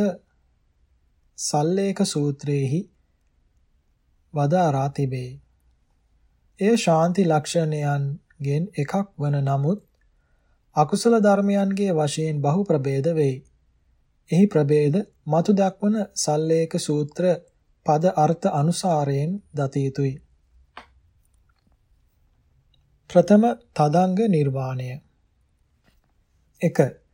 සල්ලේක සූත්‍රයේහි වදාරා තිබේ. එය ශාන්ති ලක්ෂණයන්ගෙන් එකක් වන නමුත් අකුසල ධර්මයන්ගේ වශයෙන් බහු ප්‍රභේද වෙයි. එහි ප්‍රභේද මතු දක්වන සල්ලේක සූත්‍ර පද අර්ථ අනුසාරයෙන් දත යුතුය. ප්‍රථම තදංග නිර්වාණය 1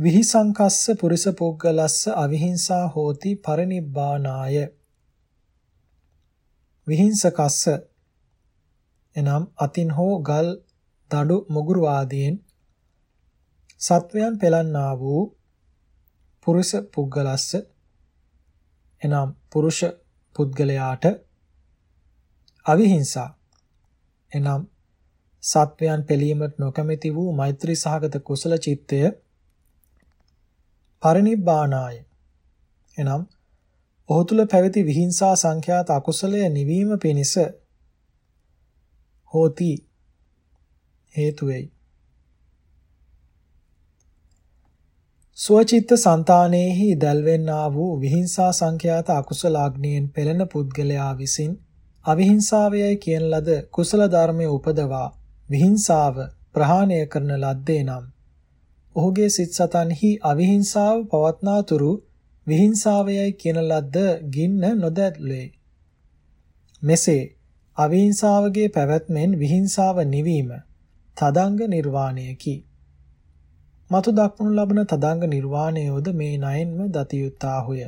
විහිසංකස්ස පුරිස පුග්ගලස්ස අවිහිංසා හෝති පරිනිබ්බානාය. විහිංසකස්ස එනම් අතින් හෝ ගල් දඩු මුගුරු ආදීන් සත්වයන් පෙළන්නා වූ පුරුෂ පුද්ගලස්ස එනම් පුරුෂ පුද්ගලයාට අවිහිංසා එනම් සත්වයන් පිළීමට නොකමැති වූ මෛත්‍රී සහගත කුසල චිත්තය පරිනිබ්බානාය. එනම් ඔහු තුල පැවති විහිංසා සංඛ්‍යාත අකුසලය නිවීම පිණිස හෝති හේතු වෙයි සුවචිත්ත సంతානෙහි දැල්වෙන්නා වූ විහිංසා සංඛ්‍යාත අකුසලාග්නියෙන් පෙළෙන පුද්ගලයා විසින් අවිහිංසාවයයි කියන ලද කුසල ධර්මයේ උපදවා විහිංසාව ප්‍රහාණය කරන ලද්දේ නම් ඔහුගේ සිත් සතන්හි අවිහිංසාව පවත්නාතුරු විහිංසාවයයි කියන ලද්ද ගින්න නොදැල්ලේ මෙසේ අවිහිංසාවගේ පැවැත්මෙන් විහිංසාව නිවීම තදංග නිර්වාණයකි. මතු දක්වනු ලබන තදංග නිර්වාණයෝද මේ නයෙන්ම දතියුත්තාහුය.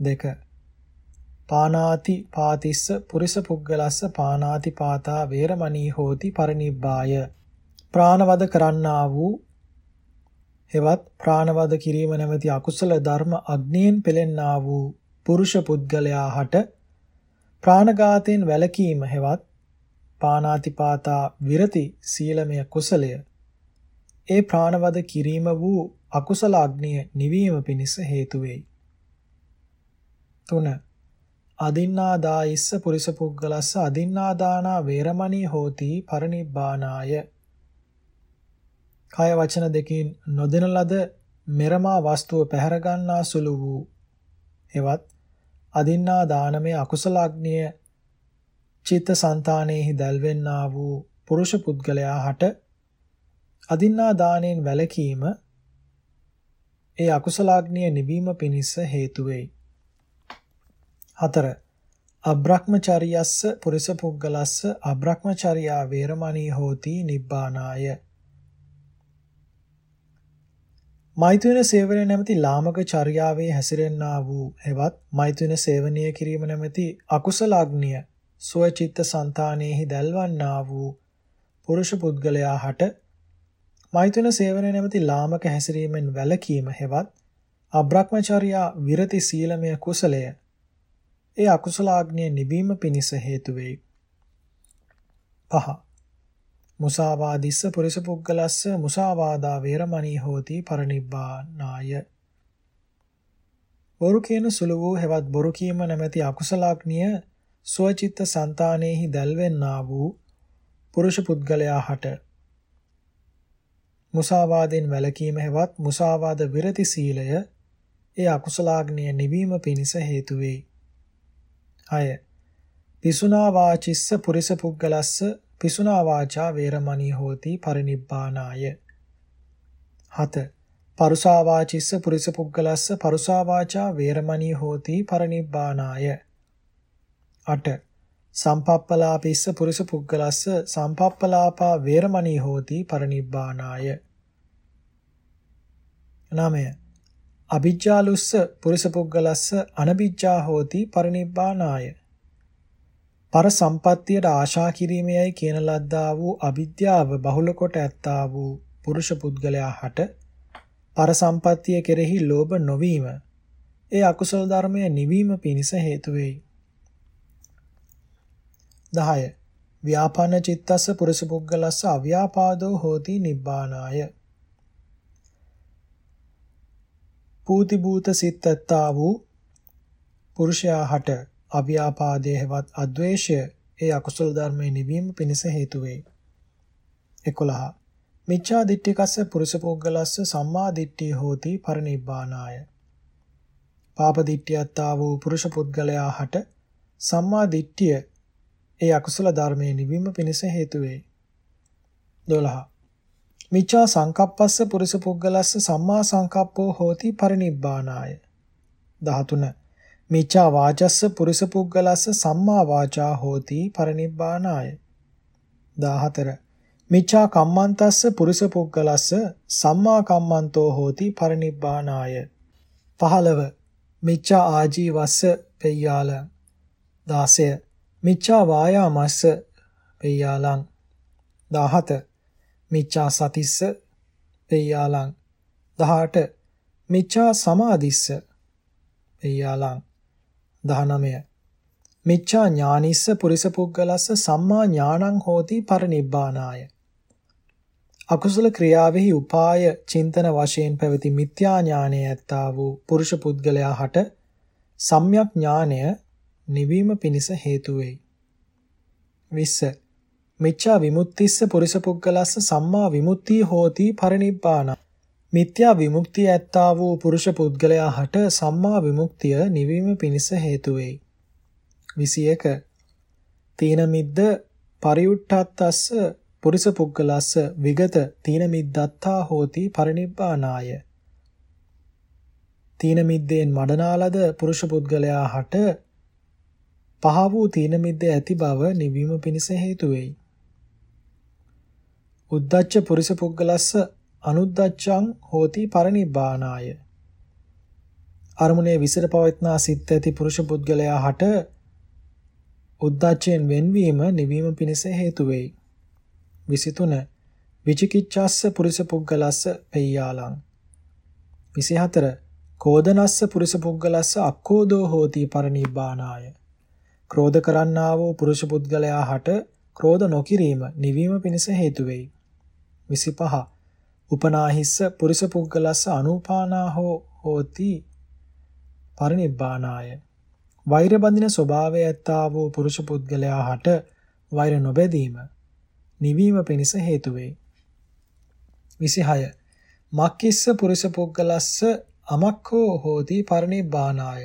දෙක. පානාති පාතිස්ස පුරිස පුද්ගලස්ස පානාති පාතා වේරමණී හෝති පරිනිබ්බාය. ප්‍රාණවද කරන්නා වූ හෙවත් ප්‍රාණවද කිරීම නැමැති අකුසල ධර්ම අග්නියෙන් පෙළෙන්නා වූ පුරුෂ පුද්ගලයා හට ප්‍රාණඝාතයෙන් වැළකීම හෙවත් පානාතිපාතා විරති සීලමය කුසලය. ඒ ප්‍රාණවද කිරීම වූ අකුසල අග්නිය නිවීම පිණිස හේතු වෙයි. 3 අදින්නාදායිස්ස පුරිස පුද්ගලස්ස අදින්නාදානා වේරමණී හෝති පරිනිබ්බානාය. කය වචන දෙකින් නොදෙන ලද මෙරමා වස්තුව පැහැර ගන්නා සුළු වූ එවත් අදින්නා දානමය අකුසල අග්නිය චිත්ත સંතානෙහි දැල්වෙන්නා වූ පුරුෂ පුද්ගලයා හට අදින්නා දාණයෙන් වැළකීම ඒ අකුසලාග්නිය නිවීම පිණිස හේතු වෙයි. 4. අබ්‍රහ්මචාරියස්ස පුරිස පුද්ගලස්ස අබ්‍රහ්මචාරියා වේරමණී හෝති නිබ්බානාය. මෛත්‍රින සේවනය නැමැති ලාමක චර්යාවේ හැසිරෙන්නා වූ හෙවත් මෛත්‍රින සේවනය කිරීම නැමැති අකුසල අග්නිය සුවචිත්ත સંතානෙහි දැල්වන්නා වූ පුරුෂ පුද්ගලයා හට මෛත්‍රින සේවනය නැමැති ලාමක හැසිරීමෙන් වැළකීම හෙවත් අබ්‍රහ්මචර්යා විරති සීලමය කුසලය ඒ අකුසලාග්නිය නිවීම පිණිස හේතු වෙයි. පහ. මුසාවාදිස්ස පුරිස පුද්ගලස්ස මුසාවාදා වේරමණී හෝති පරිනිබ්බානාය. බොරු කියන සුළු වූ හෙවත් බොරු කීම නැමැති අකුසලාග්නිය සුවචිත්ත సంతානෙහි දැල්වෙන්නා වූ පුරුෂ පුද්ගලයා හට මුසාවාදෙන් වැළකීම හෙවත් මුසාවාද විරති සීලය ඒ අකුසලාග්නිය නිවීම පිණිස හේතු වෙයි. 6. පිසුනා වාචිස්ස පුරිස පුද්ගලස්ස පිසුනා වාචා වේරමණී හෝති පරිනිබ්බානාය 7. පරුසා වාචිස්ස පුරිස පුද්ගලස්ස පරුසා වාචා වේරමණී හෝති පරිනිබ්බානාය 8. සම්පප්පලාපිස්ස පුරිස පුද්ගලස්ස සම්පප්පලාපා වේරමණී හෝති පරිනිබ්බානාය 9. අ비ජ්ජාලුස්ස පුරිස පුද්ගලස්ස අන비ජ්ජා හෝති පරිනිබ්බානාය පර සම්පත්තියට ආශා කිරීමේයි කියන ලද්දා වූ අවිද්‍යාව බහුල කොට ඇත්තා වූ පුරුෂ පුද්ගලයා හට පර සම්පත්තිය කෙරෙහි ලෝභ නොවීම ඒ අකුසල ධර්මය නිවීම පිණිස හේතු වෙයි. 10 ව්‍යාපන්න චිත්තස්ස පුරුෂ පුද්ගලස්ස අව්‍යාපාදෝ හෝති නිබ්බානාය. පූති භූත සිත් ඇත්තා වූ පුරුෂයා හට අව්‍යාපාදයේ හෙවත් අද්වේෂය ඒ අකුසල ධර්මයේ නිවීම පිණිස හේතු වෙයි. 11. මිච්ඡා දිට්ඨිකස්ස පුරුෂ පුද්ගලස්ස සම්මා දිට්ඨිය හෝති පරිනිබ්බානාය. පාප දිට්ඨියත්තා වූ පුරුෂ පුද්ගලයා හට සම්මා දිට්ඨිය ඒ අකුසල ධර්මයේ නිවීම පිණිස හේතු වෙයි. 12. මිච්ඡා සංකප්පස්ස පුරිස පුද්ගලස්ස සම්මා සංකප්පෝ හෝති පරිනිබ්බානාය 13 මිච්ඡා වාචස්ස පුරිස පුද්ගලස්ස සම්මා වාචා හෝති පරිනිබ්බානාය. 14 මිච්ඡා කම්මන්තස්ස පුරිස පුද්ගලස්ස සම්මා කම්මන්තෝ හෝති පරිනිබ්බානාය. 15 මිච්ඡා ආජීවස්ස පෙය්‍යාල. 16 මිච්ඡා වායාමස්ස පෙය්‍යාලං. 17 මිච්ඡා සතිස්ස පෙය්‍යාලං. 18 මිච්ඡා සමාධිස්ස පෙය්‍යාලං. 19 මිච්ඡා ඥානිස්ස පුරිස පුද්ගලස්ස සම්මා ඥානං හෝති පරිනිබ්බානාය. අකුසල ක්‍රියාවෙහි උපාය චින්තන වශයෙන් පැවති මිත්‍යා ඥානය ඇත්තා වූ පුරුෂ පුද්ගලයා හට සම්‍යක් ඥානය නිවීම පිණිස හේතු වෙයි. 20 මිච්ඡා විමුක්තිස්ස පුරිස පුද්ගලස්ස සම්මා විමුක්තිය හෝති පරිනිබ්බාන මිත්‍යා විමුක්තිය ඇත්තා වූ පුරුෂ පුද්ගලයා හට සම්මා විමුක්තිය නිවීම පිණිස හේතු වෙයි. 21 තීන මිද්ද පරිඋට්ඨත්තස්ස පුරිස පුද්ගලස්ස විගත තීන මිද්දත්තා හෝති පරිනිබ්බානාය තීන මිද්දෙන් මඩනාලද පුරුෂ පුද්ගලයා හට පහ වූ තීන මිද්ද ඇති බව නිවීම පිණිස හේතු වෙයි. උද්දච්ච පුරිස පුද්ගලස්ස අනුද්දච්චං හෝති පරිනිබ්බානාය. අරමුණේ විසිර පවත්නා සිත් ඇති පුරුෂ පුද්ගලයා හට උද්දච්චයෙන් වෙන්වීම නිවීම පිණිස හේතු වෙයි. 23 විචිකිච්ඡාස්ස පුරිස පුද්ගලස්ස පෙය්‍යාලං 24 කෝදනස්ස පුරුෂ පුද්ගලස්ස අක්කෝදෝ හෝති පරිනිබ්බානාය. ක්‍රෝධ කරන්නා වූ පුරුෂ පුද්ගලයා හට ක්‍රෝධ නොකිරීම නිවීම පිණිස හේතු වෙයි. 25. උපනාහිස්ස පුරුෂ පුද්ගලස්ස අනුපානා හෝ හෝති පරිනිබ්බානාය. වෛර බඳින ස්වභාවය ඇත්තා වූ පුරුෂ පුද්ගලයා හට වෛර නොබැදීම නිවීම පිණිස හේතු වෙයි. 26. මක්කිස්ස පුරුෂ පුද්ගලස්ස අමක්ඛෝ හෝති පරිනිබ්බානාය.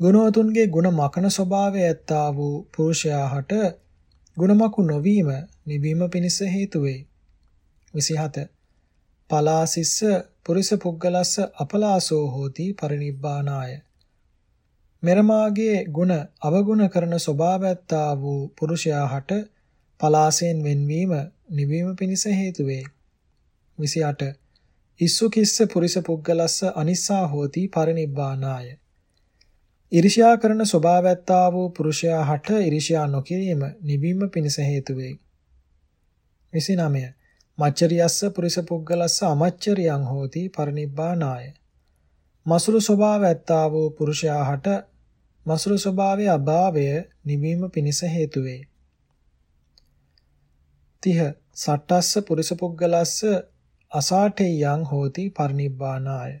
ගුණවතුන්ගේ ಗುಣ මකන ස්වභාවය ඇත්තා වූ පුරුෂයාට ගුණමකු නොවීම නිවීම පිණිස හේතු වේ. 27. පලාසිස්ස පුරිස පුද්ගලස්ස අපලාසෝ හෝති පරිනිබ්බානාය. මෙරමාගේ ගුණ අවගුණ කරන ස්වභාව ඇත්තා වූ පුරුෂයාට පලාසයෙන් වෙන්වීම නිවීම පිණිස හේතු වේ. 28. ඉස්සු කිස්ස පුරිස පුද්ගලස්ස අනිස්සා හෝති පරිනිබ්බානාය. ඉරිෂ්‍යා කරන ස්වභාවයත්තා වූ පුරුෂයා හට ඉරිෂ්‍යා නොකිරීම නිවීම පිණිස හේතු වෙයි. 29. මච්චරියස්ස පුරිස පුද්ගලස්ස අමච්චරියං හෝති පරිනිබ්බානාය. මසුරු ස්වභාවයත්තා වූ පුරුෂයා හට මසුරු ස්වභාවයේ අභාවය නිවීම පිණිස හේතු වේ. 30. සට්ටස්ස පුරිස පුද්ගලස්ස අසාඨේයං හෝති පරිනිබ්බානාය.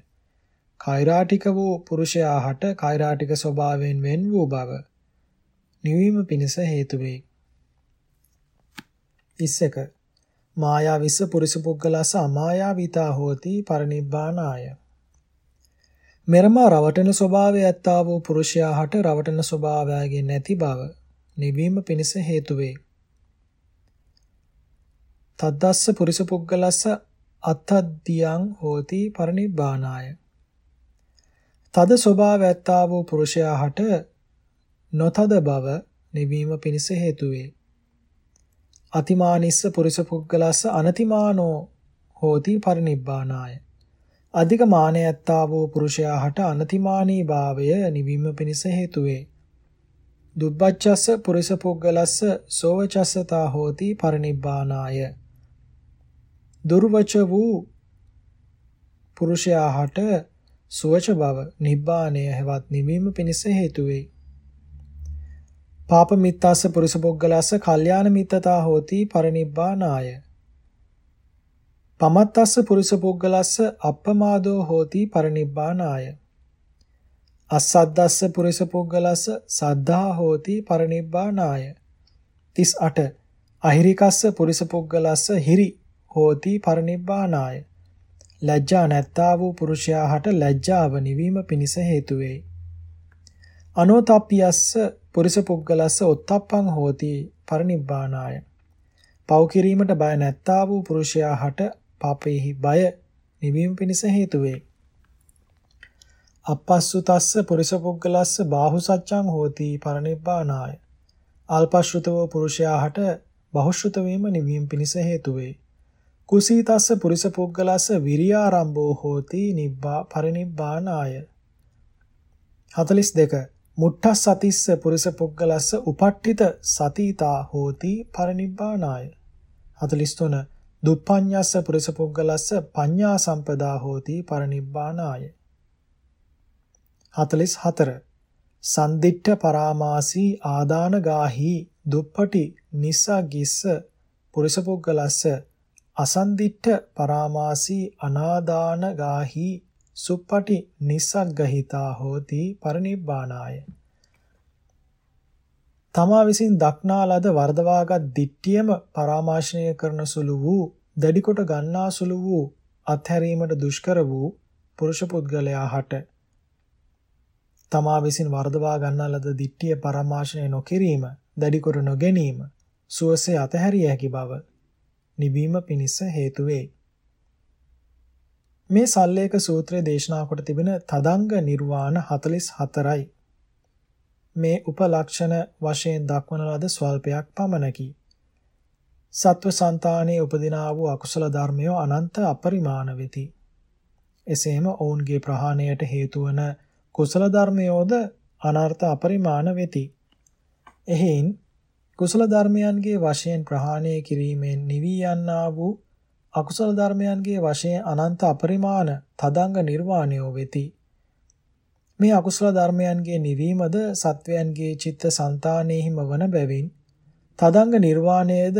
කෛරාටික වූ පුරුෂයා හට කෛරාටික ස්වභාවයෙන් වෙන් වූ බව නිවීම පිණිස හේතු වේ. 21 මායා විස්ස පුරිස පුද්ගලස අමායාවිතා හෝති පරිනිබ්බානාය. මෙරම රවටන ස්වභාවය ඇත්තා වූ පුරුෂයා හට රවටන ස්වභාවයගෙන් නැති බව නිවීම පිණිස හේතු වේ. තද්දස්ස පුරිස පුද්ගලස්ස අත්තද්දියං හෝති පරිනිබ්බානාය. තද ස්වභාව ඇත්තා වූ පුරුෂයා හට නොතද බව නිවීම පිණිස හේතු වේ. අතිමානිස්ස පුරුෂ පුද්ගලස්ස අනතිමානෝ හෝති පරිනිබ්බානාය. අධික මානය ඇත්තා වූ පුරුෂයා හට අනතිමානී භාවය නිවීම පිණිස හේතු වේ. දුබ්බච්චස්ස පුරුෂ පුද්ගලස්ස සෝවචස්සතා හෝති පරිනිබ්බානාය. දුර්වච වූ පුරුෂයා හට සුවච බව නිබ්බාණය හැවත් නිවීම පිණිස හේතු වෙයි. පාප මිත්තාස පුරුෂ පොග්ගලස්ස කල්යාණ මිත්තතා හෝති පරිනිබ්බානාය. පමත්තස්ස පුරුෂ පොග්ගලස්ස අප්පමාදෝ හෝති පරිනිබ්බානාය. අස්සද්දස්ස පුරුෂ පොග්ගලස්ස සද්ධා හෝති පරිනිබ්බානාය. 38 අහිරිකස්ස පුරුෂ පොග්ගලස්ස හිරි හෝති පරිනිබ්බානාය. ලැජ්ජා නැත්තා වූ පුරුෂයා හට ලැජ්ජාව නිවීම පිණිස හේතු වෙයි. අනෝතප්පියස්ස පුරිස පුද්ගලස්ස ඔත්තප්පං හෝති පරිනිබ්බානාය. පව් කිරීමට බය නැත්තා වූ පුරුෂයා හට පාපෙහි බය නිවීම පිණිස හේතු වේ. අපස්සුතස්ස පුරිස පුද්ගලස්ස බාහුසච්ඡං හෝති පරිනිබ්බානාය. අල්පශ්‍රුතව පුරුෂයා හට බහුශ්‍රුත වීම නිවීම පිණිස හේතු වේ. කුසීතස්ස පුරිස පුද්ගලස්ස විරියාරම්භෝ හෝති නිබ්බා පරිනිබ්බානාය 42 මුට්ඨස් සතිස්ස පුරිස පුද්ගලස්ස උපට්ඨිත සතිතා හෝති පරිනිබ්බානාය. 43 දුප්පඤ්ඤස්ස පුරිස පුද්ගලස්ස පඤ්ඤා සම්පදා හෝති පරිනිබ්බානාය. 44 සන්දිට්ඨ පරාමාසී ආදාන ගාහි දුප්පටි නිස්සග්ගිස්ස පුරිස පුද්ගලස්ස අසන්දිට්ඨ පරාමාසී අනාදාන ගාහි සුප්පටි නිස්සග්ගහිතා හෝති පරිනිබ්බානාය තමා විසින් දක්නා ලද වර්ධවාගත් දිට්ඨියම පරාමාශනය කරන සුළු වූ දැඩි කොට ගන්නා සුළු වූ අත්හැරීමට දුෂ්කර වූ පුරුෂ පුද්ගලයා හට තමා විසින් වර්ධවා ගන්නා ලද දිට්ඨිය පරමාශනය නොකිරීම, දැඩි කර නොගැනීම, සුවසේ අතහැරිය හැකි බව නිවීම පිණිස හේතු වේ. මේ සල්ලේක සූත්‍රයේ දේශනා කොට තිබෙන තදංග නිර්වාණ 44යි. මේ උපලක්ෂණ වශයෙන් දක්වන ලද ස්වල්පයක් පමණකි. සත්ව సంతානයේ උපදිනා වූ අකුසල ධර්මයෝ අනන්ත අපරිමාණ වෙති. එසේම ඔවුන්ගේ ප්‍රහාණයට හේතු වන කුසල ධර්මයෝද අනර්ථ අපරිමාණ වෙති. එහෙයින් කුසල ධර්මයන්ගේ වශයෙන් ප්‍රහාණය කිරීමෙන් නිවී යන්නා වූ අකුසල ධර්මයන්ගේ වශයෙන් අනන්ත අපරිමාණ තදංග නිර්වාණයෝ වෙති. මේ අකුසල ධර්මයන්ගේ නිවීමද සත්වයන්ගේ චිත්ත સંතානෙහිම වන බැවින් තදංග නිර්වාණයද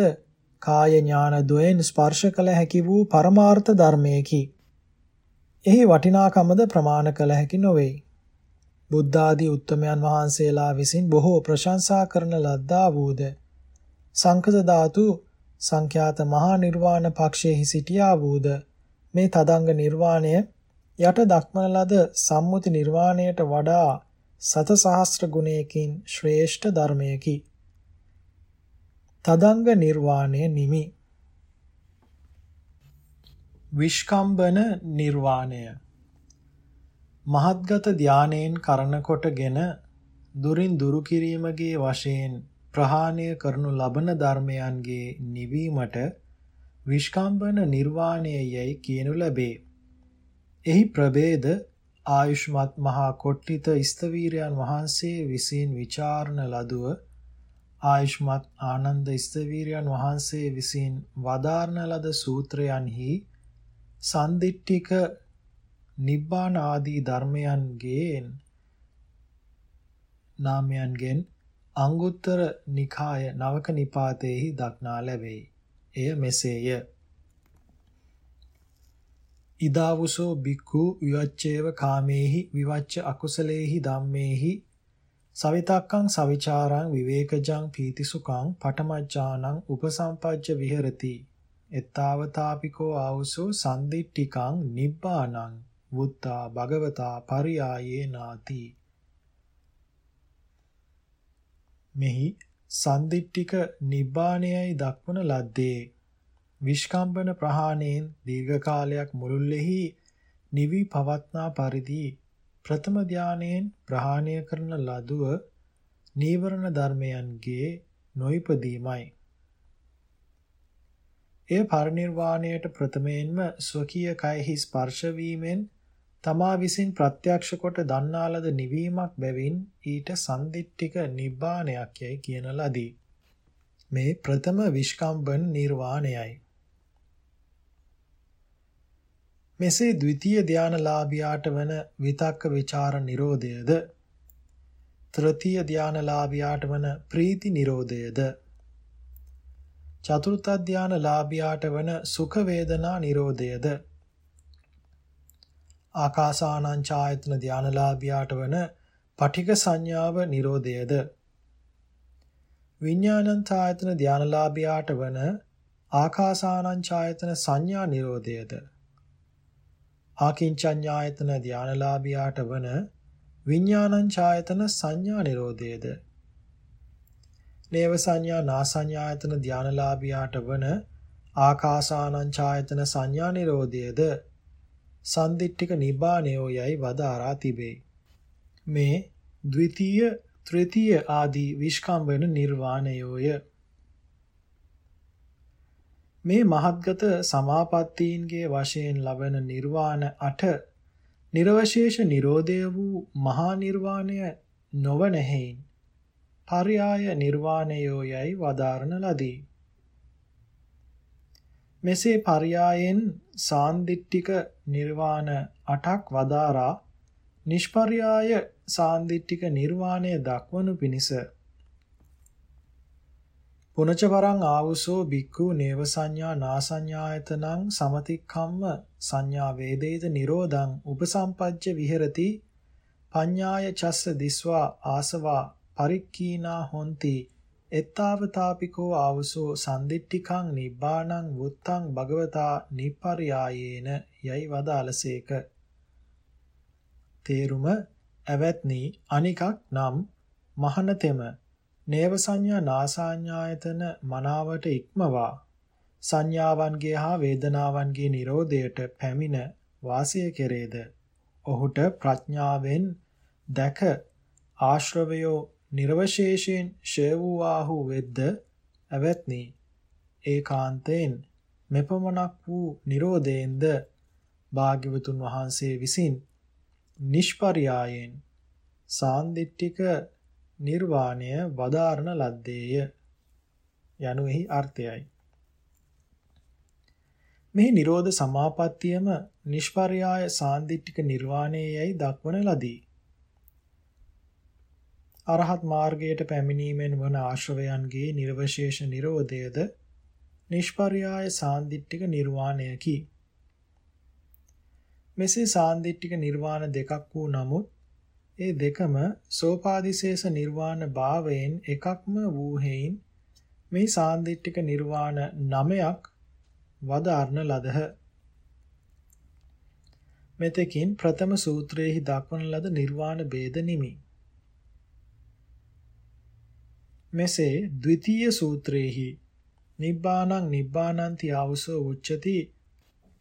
කාය ඥාන දොයෙන් ස්පර්ශ කළ හැකි වූ පරමාර්ථ ධර්මයකි. එහි වටිනාකමද ප්‍රමාණ කළ හැකි නොවේ. බුද්ධ ආදී උත්තමයන් වහන්සේලා විසින් බොහෝ ප්‍රශංසා කරන ලද්දා වූද සංකත ධාතු සංඛ්‍යාත මහා නිර්වාණ පක්ෂයේහි සිටියා වූද මේ තදංග නිර්වාණය යට දක්වන ලද සම්මුති නිර්වාණයට වඩා සත සහස්‍ර ගුණයකින් ශ්‍රේෂ්ඨ ධර්මයකි. තදංග නිර්වාණය නිමි. විස්කම්බන නිර්වාණය මහත්ගත ධානයෙන් කරන කොටගෙන දුරින් දුරු කිරීමගේ වශයෙන් ප්‍රහාණය කරනු ලබන ධර්මයන්ගේ නිවීමට විස්කම්බන නිර්වාණය යයි කියනු ලැබේ. එහි ප්‍රභේද ආයුෂ්මත් මහා කොට්ටිත ස්තවීරයන් වහන්සේ විසින් ਵਿਚාරණ ලදුව ආයුෂ්මත් ආනන්ද ස්තවීරයන් වහන්සේ විසින් වදාරණ ලද සූත්‍රයන්හි සන්දිට්ඨික නිබ්බාන ආදී ධර්මයන්ගෙන් නාමයන්ගෙන් අංගුත්තර නිකාය නවක නිපාතේහි දක්නා ලැබේ. එය මෙසේය. ඉදාවුසෝ බික්ඛු විවච්ඡේව කාමේහි විවච්ඡ අකුසලේහි ධම්මේහි සවිතක්කං සවිචාරං විවේකජං පීතිසුඛං පඨමඥානං උපසම්පජ්ජ විහෙරති එත්තාවතාපිකෝ ආවුසෝ සම්දිට්ඨිකං නිබ්බානං වුත්තා භගවතා පරියායේ නාති මෙහි සන්දිට්ඨික නිබ්බාණයයි දක්වන ලද්දේ. විස්කම්බන ප්‍රහාණයෙන් දීර්ඝ කාලයක් මුළුල්ලෙහි නිවි පවත්නා පරිදි ප්‍රථම ධානයෙන් ප්‍රහාණය කරන ලදුව නීවරණ ධර්මයන්ගේ නොයිපදීමයි. එය පරිණිර්වාණයට ප්‍රථමයෙන්ම ස්වකීය කයෙහි ස්පර්ශ වීමෙන් තමා විසින් ප්‍රත්‍යක්ෂ කොට දන්නා ලද නිවීමක් බැවින් ඊට සම්දිට්ඨික නිබ්බාණයක් යයි කියන ලදී. මේ ප්‍රථම විස්කම්බන් නිර්වාණයයි. මෙසේ ද්විතීය ධානලාභියාට වන විතක්ක ਵਿਚාර නිරෝධයද තෘතීය ධානලාභියාට වන ප්‍රීති නිරෝධයද චතුර්ථ ධානලාභියාට වන සුඛ වේදනා නිරෝධයද ආකාසානං ඡායතන ධානලාභියාට වන පටික සංඥාව නිරෝධයද? විඥානං ඡායතන ධානලාභියාට වන ආකාසානං ඡායතන සංඥා නිරෝධයද? ආකින්චඤ්ඤායතන ධානලාභියාට වන විඥානං ඡායතන සංඥා නිරෝධයද? නේව සංඥා නාසඤ්ඤායතන ධානලාභියාට වන ආකාසානං ඡායතන සංඥා නිරෝධයද? සන්දිට්ඨික නිබ්බාණයෝ යයි වදාරා තිබේ. මේ ද්විතීය තෘතීය ආදී විස්කම්බන නිර්වාණයෝය. මේ මහත්ගත සමාපත්තීන්ගේ වශයෙන් ලබන නිර්වාණ 8 නිර්වශේෂ නිරෝධය වූ මහා නිර්වාණය නොවනහෙයින් පර්යාය නිර්වාණයෝ යයි වදාරන ලදී. මෙසේ පරයායෙන් සාන්දිට්ඨික නිර්වාණ 8ක් වදාරා නිෂ්පර්යාය සාන්දිට්ඨික නිර්වාණය දක්වනු පිණිස පුනච වරං ආවුසෝ බික්ඛු නේව සංඥා නාසඤ්ඤායතනං සමතික්ඛම්ම සංඥා වේදේත නිරෝධං උපසම්පජ්ජ විහෙරති පඤ්ඤාය චස්ස දිස්වා ආසවා පරික්කීනා හොಂತಿ එත්තාවතාපිකෝ ආවසෝ සම්දිට්ඨිකං නිබ්බාණං වුත්තං භගවතා නිප්පරියායේන යයි වදාලසේක තේරුම ඇවැත්නි අනිකක් නම් මහනතෙම නේව සංඥා නාසඤ්ඤායතන මනාවට ඉක්මවා සංඥාවන්ගේ හා වේදනාවන්ගේ Nirodhaයට පැමිණ වාසය කෙරේද? ඔහුට ප්‍රඥාවෙන් දැක ආශ්‍රවයෝ නිර්වශේෂයෙන් ෂය වූාහු වෙද්ද ඇවැත්නි. ඒකාන්තයෙන් මෙපමණක් වූ Nirodhaයෙන්ද භාග්‍යවතුන් වහන්සේ විසින් නිෂ්පර්යායෙන් සාන්දිට්ඨික නිර්වාණය වදාරන ලද්දේය. යනු එහි අර්ථයයි. මෙහි Nirodha සමාපත්තියම නිෂ්පර්යාය සාන්දිටික නිර්වාණයයි දක්වන ලදී. අරහත් මාර්ගයට පැමිණීමෙන් වන ආශ්‍රවයන්ගේ නිර්වශේෂ නිරෝධයද නිෂ්පර්යාය සාන්දිටික නිර්වාණයකි. මෙසේ සාන්දිටික නිර්වාණ දෙකක් වූ නමුත් ඒ දෙකම සෝපාදිශේෂ නිර්වාණ භාවයෙන් එකක්ම වූ හේයින් මේ සාන්දිටික නිර්වාණ නමයක් වදාරන ලදහ. මෙතකින් ප්‍රථම සූත්‍රයේහි දක්වන ලද නිර්වාණ ભેද නිමි. මෙසේ ද්විතීය සූත්‍රයේහි නිබ්බානං නිබ්බානන්ති ආවසෝ උච්චති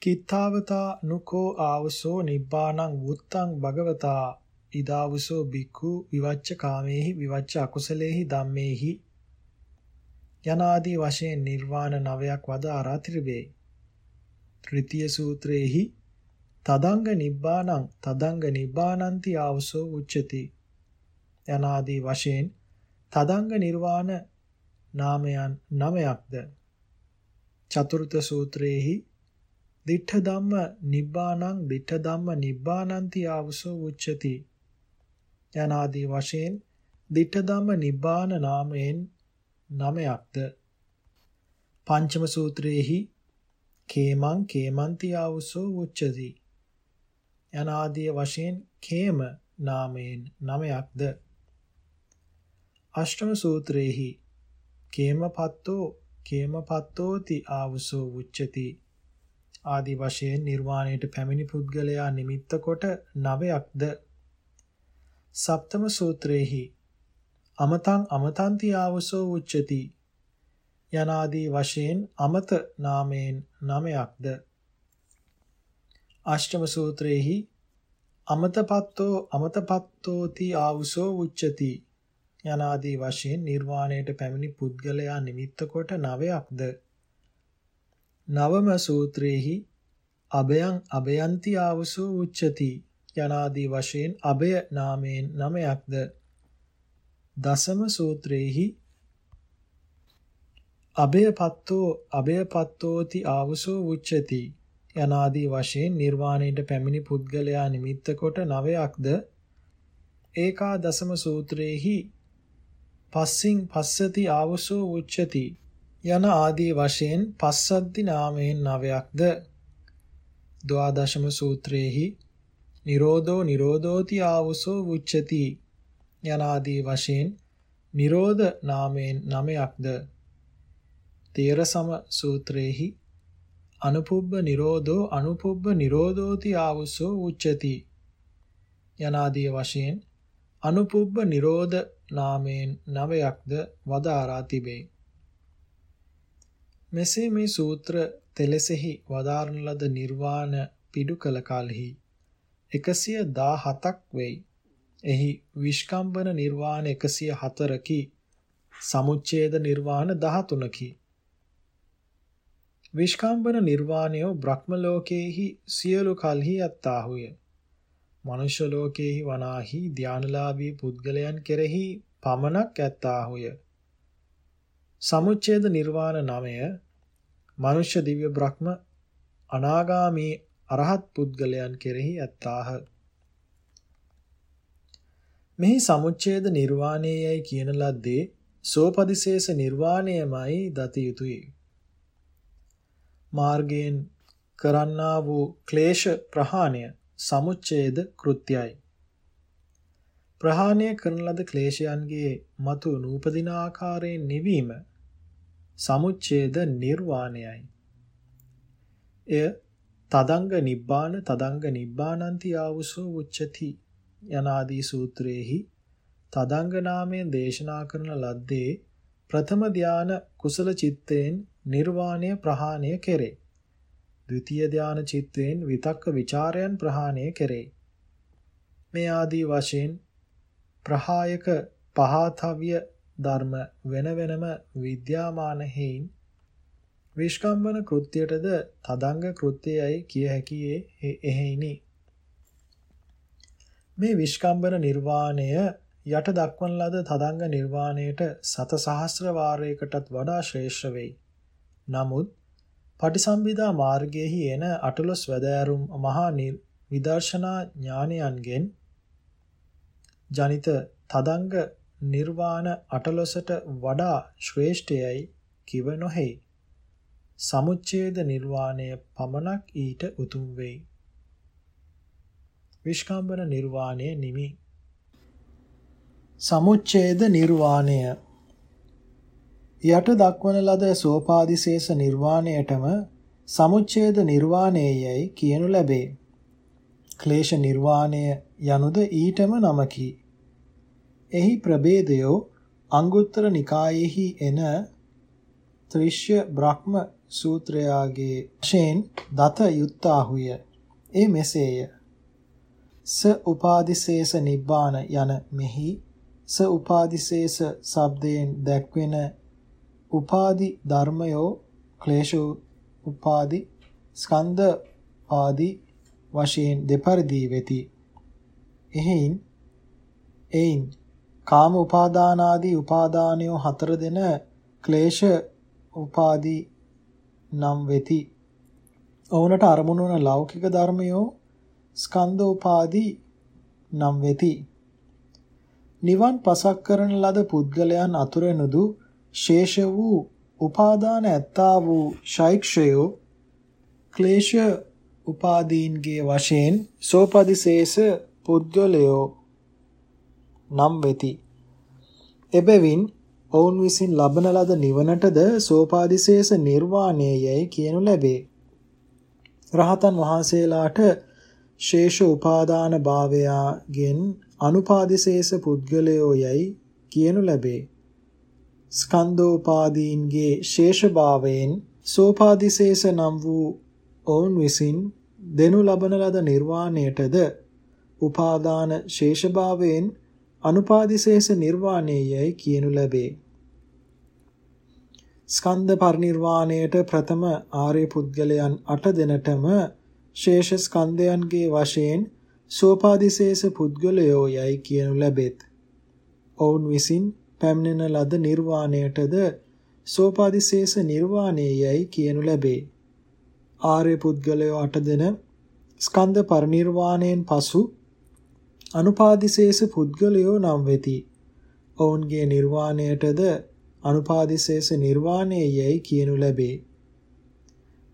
කිත්තාවතා නුකෝ ආවසෝ නිබ්බානං වුත්තං භගවතා ඉදාවසෝ බික්ඛු විවච්ච කාමේහි විවච්ච අකුසලේහි ධම්මේහි යනාදී වශයෙන් නිර්වාණ නවයක් වදාරා තිබේ. ත්‍රිතිය සූත්‍රයේහි තදංග නිබ්බානං තදංග නිබ්බානන්ති ආවසෝ උච්චති යනාදී වශයෙන් තදංග නිර්වාණ නාමයන් නවයක්ද? චතුර්ථ සූත්‍රයේහි දිඨ ධම්ම නිබ්බානං දිඨ ධම්ම නිබ්බානන්ති ආවසෝ උච්චති. යනාදී වශයෙන් දිඨ ධම්ම නිබ්බාන නාමයෙන් නමයක්ද පංචම සූත්‍රයේහි කේමං කේමන්ති ආවුසෝ උච්චති. යනාදී වශයෙන් කේම නාමයෙන් නමයක්ද අෂ්ටම සූත්‍රයේහි කේමපත්තෝ කේමපත්තෝති ආවුසෝ උච්චති. ආදී වශයෙන් නිර්වාණයට පැමිණි පුද්ගලයා නිමිත්ත කොට නවයක්ද? සප්තම සූත්‍රයේහි අමතං අමතන්ති ආවසෝ උච්චති. යනාදී වශයෙන් අමත නාමයෙන් නමයක්ද අෂ්ටම සූත්‍රයේහි අමතපත්තෝ අමතපත්තෝති ආවසෝ උච්චති. යනාදී වශයෙන් නිර්වාණයට පැමිණි පුද්ගලයා නිමිත්ත කොට නවයක්ද? නවම සූත්‍රයේහි අභයං අභයන්ති ආවසෝ උච්චති යනාදී වශයෙන් අභය නාමයෙන් නමයක්ද දසම සූත්‍රයේහි අභයපත්තෝ අභයපත්තෝති ආවසෝ උච්චති යනාදී වශයෙන් නිර්වාණයට පැමිණි පුද්ගලයා නිමිත්ත කොට නවයක්ද? ඒකා දසම සූත්‍රයේහි පස්සින් පස්සති ආවසෝ උච්චති. යන ආදී වශයෙන් පස්සද්දි නාමයෙන් නවයක්ද? ද්වාදශම සූත්‍රයේහි නිරෝධෝ නිරෝධෝති ආවසෝ උච්චති. යනාදී වශයෙන් නිරෝධ නාමයෙන් නමයක්ද තේරසම සූත්‍රයේහි අනුපුබ්බ නිරෝධෝ අනුපුබ්බ නිරෝධෝති ආවුසෝ උච්චති. යනාදී වශයෙන් අනුපුබ්බ නිරෝධ නාමයෙන් නවයක්ද වදාරා තිබේ. මෙසේ මේ සූත්‍ර තෙලෙසෙහි වදාරන ලද නිර්වාණ පිඩු කල කලෙහි 117ක් වෙයි. එහි විස්කම්බන නිර්වාණ 104කි සමුච්ඡේද නිර්වාණ 13කි විස්කම්බන නිර්වාණය බ්‍රහ්ම ලෝකයේහි සියලු කල්හි යත්තාහුය මනුෂ්‍ය ලෝකයේහි වනාහි ධානලාභී පුද්ගලයන් කෙරෙහි පමණක් ඇත්තාහුය සමුච්ඡේද නිර්වාණ නමය මනුෂ්‍ය දිව්‍ය බ්‍රහ්ම අනාගාමී අරහත් පුද්ගලයන් කෙරෙහි ඇත්තාහ මෙහි සමුච්ඡේද නිර්වාණයයි කියන ලද්දේ සෝපදිශේෂ නිර්වාණයමයි දත යුතුය. මාර්ගයෙන් කරන්නා වූ ක්ලේශ ප්‍රහාණය සමුච්ඡේද කෘත්‍යයි. ප්‍රහාණය කරන ලද ක්ලේශයන්ගේ මතු නූපදින ආකාරයෙන් නිවීම සමුච්ඡේද නිර්වාණයයි. එය තදංග නිබ්බාන තදංග නිබ්බානන්ති ආවුසෝ උච්චති යනාදී සූත්‍රයේහි තදංග නාමයෙන් දේශනා කරන ලද්දේ ප්‍රථම ධාන කුසල චිත්තයෙන් නිර්වාණය ප්‍රහාණය කෙරේ. ද්විතීය ධාන චිත්තයෙන් විතක්ක ਵਿਚාරයන් ප්‍රහාණය කෙරේ. මේ ආදී වශයෙන් ප්‍රහායක පහතව්‍ය ධර්ම වෙන වෙනම විද්‍යාමාන හේයින් විස්කම්බන කෘත්‍යයටද තදංග කෘත්‍යයයි කිය හැකියේ එහෙයිනි. මේ විස්කම්බන නිර්වාණය යට දක්වන ලද තදංග නිර්වාණයට සත සහස්‍ර වාරයකටත් වඩා ශ්‍රේෂ්ඨ වෙයි. නමුත් පටිසම්භිදා මාර්ගයේහි එන අටලොස් වැදෑරුම් මහා විදර්ශනා ඥානයන්ගෙන් ජනිත තදංග නිර්වාණ අටලොසට වඩා ශ්‍රේෂ්ඨයයි කිව නොහේ. සමුච්ඡේද නිර්වාණය පමණක් ඊට උතුම් වෙයි. විස්කම්බන නිර්වාණය නිමි. සමුච්ඡේද නිර්වාණය යට දක්වන ලද සෝපාදිශේෂ නිර්වාණයටම සමුච්ඡේද නිර්වාණයයි කියනු ලැබේ. ක්ලේශ නිර්වාණය යනුද ඊටම නමකි. එහි ප්‍රභේදයෝ අංගුත්තර නිකායෙහි එන ත්‍රිශ්‍ය බ්‍රහ්ම සූත්‍රයාගේ වශයෙන් දත යුත්තාහුය. ඒ මෙසේය. ස උපාදිශේෂ නිබ්බාන යන මෙහි ස උපාදිශේෂ ශබ්දයෙන් දැක්වෙන උපාදි ධර්මයෝ ක්ලේශ උපාදි ස්කන්ධ ආදී වශයෙන් දෙපරිදි වෙති. එහෙයින් එයින් කාම උපාදානාදී උපාදානයෝ හතර දෙන ක්ලේශ උපාදී නම් වෙති. ඔවුනට අරමුණු වන ලෞකික ධර්මයෝ ස්කන්ධ උපාදී නම් වෙති. නිවන් පසක් කරන ලද පුද්ගලයන් අතුරෙනුදු ශේෂ වූ උපාදාන ඇත්තා වූ ශෛක්ෂයෝ ක්ලේශ උපාදීන්ගේ වශයෙන් සෝපදිශේෂ පුද්ගලයෝ නම් වෙති. එබැවින් ඔවුන් විසින් ලබන ලද නිවනටද සෝපාදිශේෂ නිර්වාණයයි කියනු ලැබේ. රහතන් වහන්සේලාට ශේෂ උපාදාන භාවයාගෙන් අනුපාදිශේෂ පුද්ගලයෝ යයි කියනු ලැබේ. ස්කන්ධෝපාදීන්ගේ ශේෂභාවයෙන් සෝපාදිශේෂ නම් වූ ඔවුන් විසින් දෙනු ලබන ලද නිර්වාණයටද උපාදාන ශේෂභාවයෙන් අනුපාදිශේෂ නිර්වාණයයි කියනු ලැබේ. ස්කන්ධ පරිනිර්වාණයට ප්‍රථම ආර්ය පුද්ගලයන් 8 දෙනටම ශේෂ ස්කන්ධයන්ගේ වශයෙන් සෝපාදිශේෂ පුද්ගලයෝ යයි කියනු ලැබෙත්. ඔවුන් විසින් පැමිණෙන ලද නිර්වාණයටද සෝපාදිශේෂ නිර්වාණයයි කියනු ලැබේ. ආර්ය පුද්ගලයෝ 8 දෙන ස්කන්ධ පරිනිර්වාණයෙන් පසු අනුපාදිශේෂ පුද්ගලයෝ නම් වෙති. ඔවුන්ගේ නිර්වාණයටද අනුපාදිශේෂ නිර්වාණයයි කියනු ලැබේ.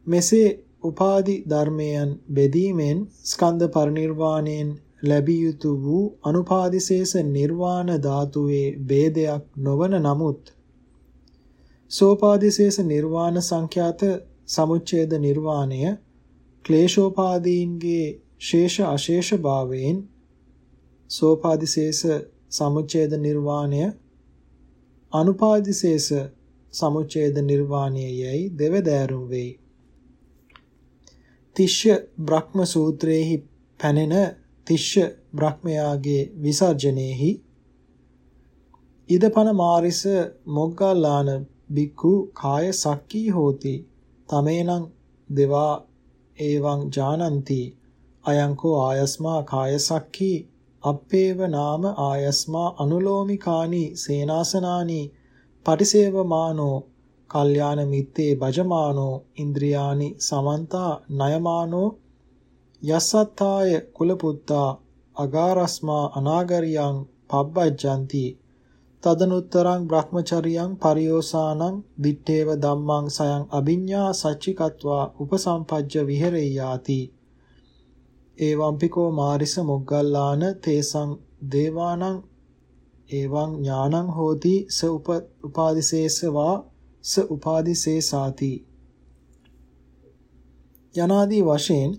මෙසේ උපාදි ධර්මයන් බෙදීමෙන් ස්කන්ධ පරිනිර්වාණයෙන් ලැබිය යුතු වූ අනුපාදිශේෂ නිර්වාණ ධාතුවේ ભેදයක් නොවන නමුත් සෝපාදිශේෂ නිර්වාණ සංඛ්‍යාත සමුච්ඡේද නිර්වාණය ක්ලේශෝපාදීන්ගේ ශේෂ අශේෂ භාවයෙන් සෝපාදිශේෂ සමුච්ඡේද නිර්වාණය අනුපාදිශේෂ සමුච්ඡේද නිර්වාණයයි දෙවදෑරුම් වෙයි. තිෂ්‍ය බ්‍රහ්ම සූත්‍රයේහි පැනෙන තිෂ්‍ය බ්‍රහ්මයාගේ විසර්ජනයේහි ඉදපන මාරිස මොග්ගල්ලාන බික්ඛු කාය සක්කී හෝති. තමේනං දෙවා එවං ජානಂತಿ. අයංකෝ ආයස්මා කාය සක්කී. අප්පේව නාම ආයස්මා අනුලෝමිකානි සේනාසනානි. පටිසේවමානෝ කල්යාණ මිත්තේ භජමානෝ ඉන්ද්‍රියානි සමන්තා නයමානෝ යස්සත්තාය කුලපුත්තා අගාරස්මා අනාගරියං පබ්බජ්ජಂತಿ තදනුත්තරං බ්‍රහ්මචරියං පරියෝසානං දිත්තේව ධම්මං සයං අභිඤ්ඤා සච්චිකත්වා උපසම්පජ්ජ විහෙරෙය්‍යාති. ඒවම්පිකෝ මාරිස මොග්ගල්ලාන තේසං දේවානං එවං ඥානං හෝති ස උපාදිශේෂවා ස උපාදිශේසාති යනාදී වශයෙන්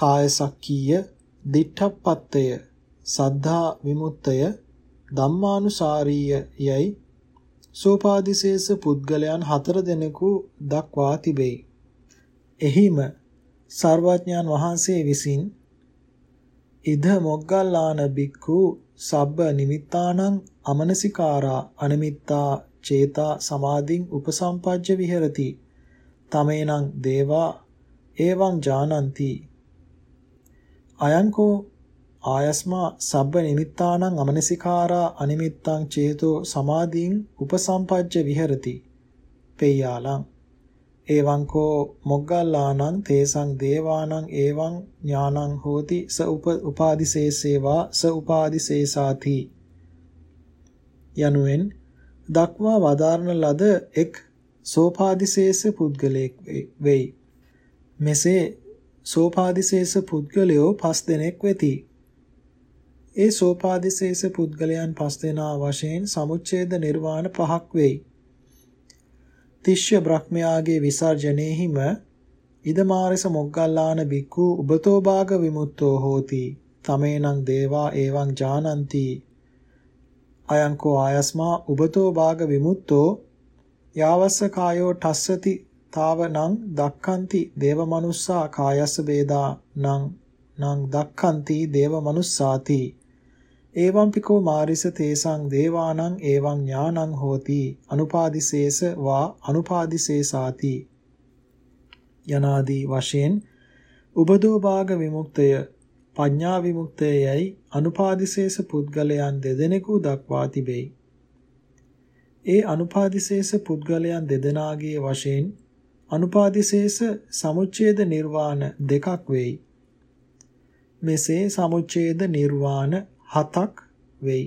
කාය සක්කීය දිඨප්පත්තය සද්ධා විමුක්තය ධම්මානුසාරීය යයි සෝපාදිශේෂ පුද්ගලයන් හතර දෙනෙකු දක්වා තිබේ. එහිම සර්වඥාන් වහන්සේ විසින් ඉද මොග්ගල්ලාන බික්ඛු සබ්බ නිමිත්තානං අමනසිකාරා අනිමිත්තා චේතා සමාධින් උපසම්පජ්ජ විහෙරති තමේනං දේවා එවං ජානಂತಿ අයංකෝ ආයස්මා සබ්බ නිමිත්තානං අමනසිකාරා අනිමිත්තං චේතෝ සමාධින් උපසම්පජ්ජ විහෙරති. පෙය්‍යාලං. එවං කෝ මොග්ගල්ලානං තේසං දේවානං එවං ඥානං හෝති ස උප උපාදිසේසේවා ස උපාදිසේසාති යනුවෙන් දක්වා වදාරන ලද එක් සෝපාදිසේස පුද්ගලයෙක් වෙයි මෙසේ සෝපාදිසේස පුද්ගලයෝ පස් දෙනෙක් වෙති. ඒ සෝපාදිසේස පුද්ගලයන් පස් දෙනා වශයෙන් සමුච්ඡේද නිර්වාණ පහක් වෙයි. තිශ්‍ය බ්‍රහ්මයාගේ විසර්ජනයේහිම ඉදමාරස මොග්ගල්ලාන බික්ඛු උබතෝ භාග විමුක්තෝ හෝති. තමේනං දේවා එවං ජානಂತಿ. අයංකෝ ආයස්මා උබතෝ භාග විමුක්තෝ. යාවස්ස කායෝ ඨස්සති තාවනං දක්ඛන්ති දේව මනුස්සා කායස්ස වේදා නං නං දක්ඛන්ති දේව මනුස්සාති ඒවම්පිකෝ මාරිස තේසං දේවානං එවං ඥානං හෝති. අනුපාදිශේෂ වා අනුපාදිශේසාති යනාදී වශයෙන් උබදෝ භාග විමුක්තය පඤ්ඤා විමුක්තයයි අනුපාදිශේෂ පුද්ගලයන් දෙදෙනෙකු දක්වා තිබේ. ඒ අනුපාදිශේෂ පුද්ගලයන් දෙදෙනාගේ වශයෙන් අනුපාදිශේෂ සමුච්ඡේද නිර්වාණ දෙකක් වෙයි. මෙසේ සමුච්ඡේද නිර්වාණ හතක් වෙයි.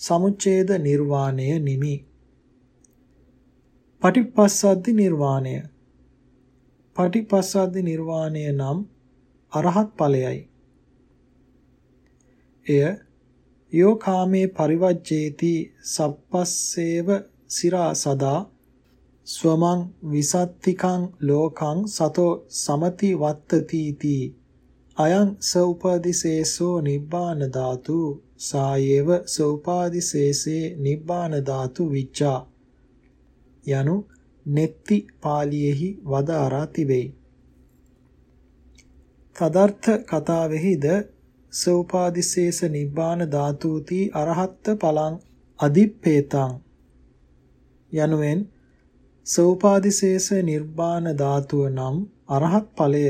සමුච්ඡේද නිර්වාණය නිමි. පටිපස්සද්දි නිර්වාණය. පටිපස්සද්දි නිර්වාණය නම් අරහත් ඵලයයි. එය යෝ කාමේ පරිවජ්ජේති සප්පස්සේව සිරා සදා ස්වමං විසත්තිකං ලෝකං සතෝ සමති වත්තති තී අයං සෝපාදිසේසෝ නිබ්බාන ධාතු සායේව සෝපාදිසේසේ නිබ්බාන ධාතු විච්ඡා යනු නෙත්ති පාළියේහි වදාරා තිබේ. තදර්ථ කතාවෙහිද සෝපාදිසේස නිබ්බාන ධාතුති අරහත්ත පලං අදිප්පේතං යනුවෙන් සෝපාදිසේස නිර්බාන ධාතුව නම් අරහත් ඵලය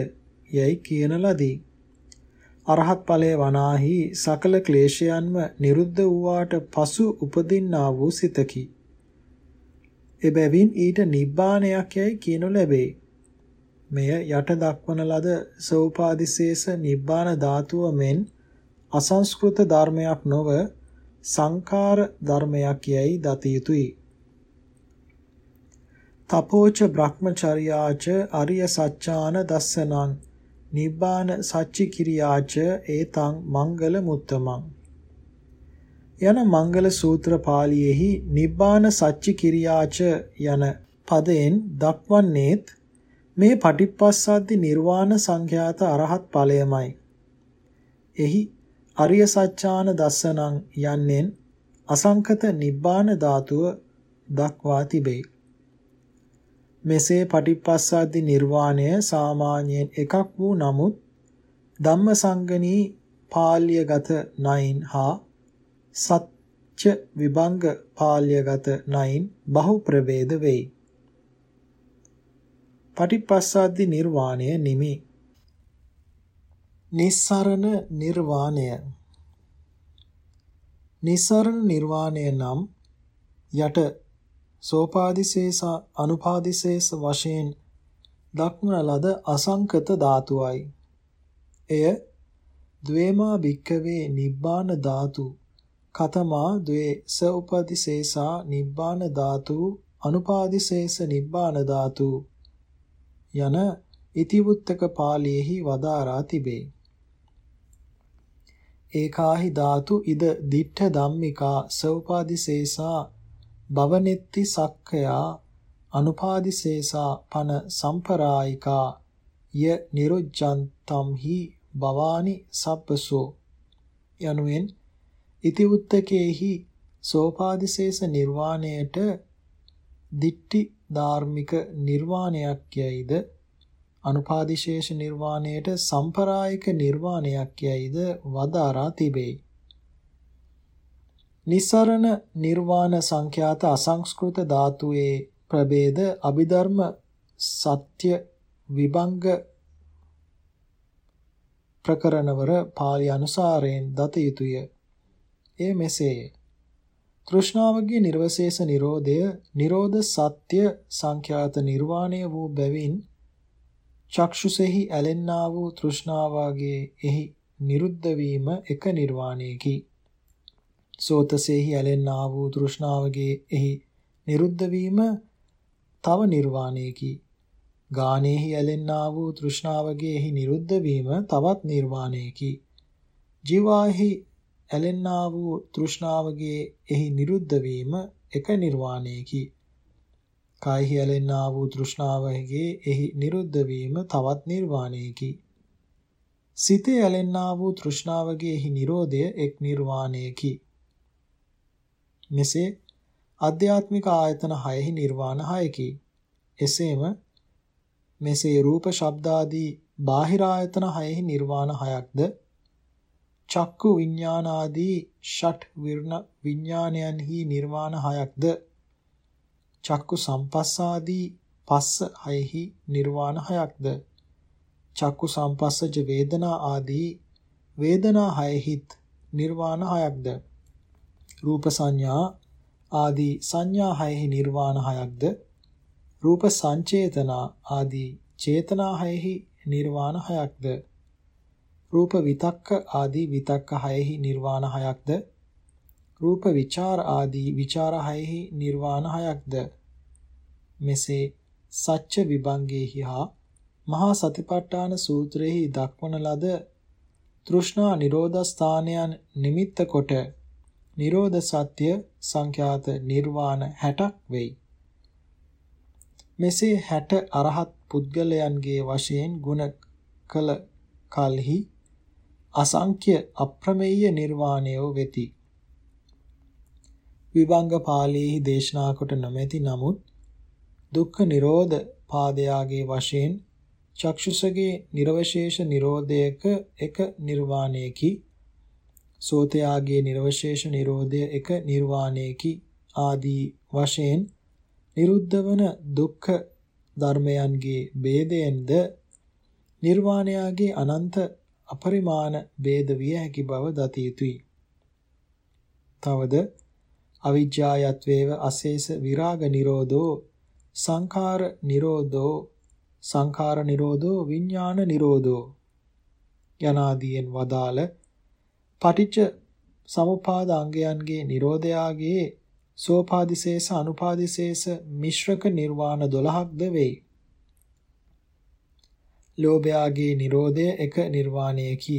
යයි කියන ලදී. අරහත් ඵලයේ වනාහි සකල ක්ලේශයන්ම නිරුද්ධ වූාට පසු උපදින්නා වූ සිතකි. එබැවින් ඊට නිබ්බානයක් යයි කියනු ලැබේ. මෙය යට දක්වන ලද සෝපාදිශේෂ නිබ්බාන ධාතුව මෙන් අසංස්කෘත ධර්මයක් නොව සංඛාර ධර්මයක් යයි දත යුතුය. තපෝච බ්‍රහ්මචර්යාච අරිය සත්‍යාන දස්සනං නිබ්බාන සච්චි කිරියාච ඒතං මංගල මුත්තමං යන මංගල සූත්‍ර පාළියේහි නිබ්බාන සච්චි කිරියාච යන පදයෙන් දක්වන්නේත් මේ පටිපස්සද්දි නිර්වාණ සංඛ්‍යාත අරහත් ඵලයමයි. එහි අරිය සත්‍යාන දස්සනං යන්නෙන් අසංකත නිබ්බාන ධාතුව දක්වා තිබේ. මෙසේ පටිපස්සද්දි නිර්වාණය සාමාන්‍යයෙන් එකක් වූ නමුත් ධම්මසංගණී පාල්‍යගත නයින් හා සත්‍ය විභංග පාල්‍යගත නයින් බහු ප්‍රවේද වෙයි. පටිපස්සද්දි නිර්වාණය නිමි. නිස්සරණ නිර්වාණය නිස්සරණ නිර්වාණය නම් යට සෝපාදිශේෂ අනුපාදිශේෂ වශයෙන් දක්වන ලද අසංකත ධාතුවයි. එය ද්වේමා භික්කවේ නිබ්බාන ධාතු කතමා ද්වේ ස උපදිශේෂා නිබ්බාන ධාතු අනුපාදිශේෂ නිබ්බාන ධාතු යන ඉතිවුත්තක පාළියේහි වදාරා තිබේ. ඒකාහි ධාතු ඉද දිඨ ධම්මිකා සෝපාදිසේසා භවනෙත්ති සක්ඛයා අනුපාදිසේසා පන සම්පරායිකා ය නිරුජ්ජන්තම් හි භවානි සබ්බසෝ. යනුවෙන් ඉති උත්තකේහි සෝපාදිශේෂ නිර්වාණයට දිට්ටි ධාර්මික නිර්වාණයක් යයිද? අනුපාදිශේෂ නිර්වාණයට සම්පරායික නිර්වාණයක් යයිද? වදාරා තිබේ. නිස්සරණ නිර්වාණ සංඛ්‍යාත අසංස්කෘත ධාතුවේ ප්‍රභේද අභිධර්ම සත්‍ය විභංග ප්‍රකරණවර පාළි අනුසාරයෙන් දත යුතුය. එය මෙසේය. තෘෂ්ණාවගේ නිර්වශේෂ නිරෝධය නිරෝධ සත්‍ය සංඛ්‍යාත නිර්වාණය වූ බැවින් චක්ෂුසෙහි ඇලෙන්නා වූ තෘෂ්ණාවගේ එහි නිරුද්ධ වීම එක නිර්වාණයකි. සෝතසෙහි ඇලෙන්නා වූ තෘෂ්ණාවගේ එහි නිරුද්ධ වීම තව නිර්වාණයකි. ගානෙහි ඇලෙන්නා වූ තෘෂ්ණාවගේ එහි නිරුද්ධ වීම තවත් නිර්වාණයකි. ජීවාහි ඇලෙන්නා වූ තෘෂ්ණාවගේ එහි නිරුද්ධ වීම එක නිර්වාණයකි. කායෙහි ඇලෙන්නා වූ තෘෂ්ණාවගේ එහි නිරුද්ධ වීම තවත් නිර්වාණයකි. සිතේ ඇලෙන්නා වූ තෘෂ්ණාවගේ එහි නිරෝධය එක් නිර්වාණයකි. මෙසේ අධ්‍යාත්මික ආයතන 6හි නිර්වාණ 6කි. එසේම මෙසේ රූප ශබ්දාදී බාහිර ආයතන හයෙහි නිර්වාණ හයක්ද? චක්කු විඥානාදී ෂට් විර්ණ විඥානයන්හි නිර්වාණ හයක්ද? චක්කු සම්පස්සාදී පස්ස හයෙහි නිර්වාණ හයක්ද? චක්කු සම්පස්සජ වේදනා ආදී වේදනා හයෙහිත් නිර්වාණ හයක්ද? රූප සංඥා ආදී සංඥා හයෙහි නිර්වාණ හයක්ද? රූප සංචේතනා ආදී චේතනා හයෙහි නිර්වාණ හයක්ද? රූප විතක්ක ආදී විතක්ක හයෙහි නිර්වාණ හයක්ද? රූප විචාර ආදී විචාර හයෙහි නිර්වාණ හයක්ද? මෙසේ සච්ච විභංගේහි හා මහා සතිපට්ඨාන සූත්‍රයේහි දක්වන ලද තෘෂ්ණා නිරෝධ ස්ථානයන් නිමිත්ත කොට නිරෝධ සත්‍ය සංඛ්‍යාත නිර්වාණ 60ක් වෙයි මෙසේ 60 අරහත් පුද්ගලයන්ගේ වශයෙන් ගුණ කළ කලෙහි අසංඛ්‍ය අප්‍රමේය නිර්වාණය වෙති. විභංග පාළියේහි දේශනා කොට නොමැති නමුත් දුක්ඛ නිරෝධ පාදයාගේ වශයෙන් චක්ෂුසගේ නිර්වශේෂ නිරෝධයක එක නිර්වාණයකි සෝතයාගේ නිර්වශේෂ නිරෝධය එක නිර්වාණයකි ආදී වශයෙන් නිරුද්ධ වන දුක්ඛ ධර්මයන්ගේ ભેදයෙන්ද නිර්වාණයාගේ අනන්ත අපරිමාණ ભેද විය හැකි බව දත යුතුය. තවද අවිජ්ජායත්වේව අශේෂ විරාග නිරෝධෝ සංඛාර නිරෝධෝ සංඛාර නිරෝධෝ විඥාන නිරෝධෝ යනාදීන් වදාළ පටිච්ච සමුපාද අංගයන්ගේ නිරෝධයාගේ සෝපාදිශේෂ අනුපාදිශේෂ මිශ්‍රක නිර්වාණ 12ක්ද වෙයි. ලෝභයාගේ Nirodha එක නිර්වාණයකි.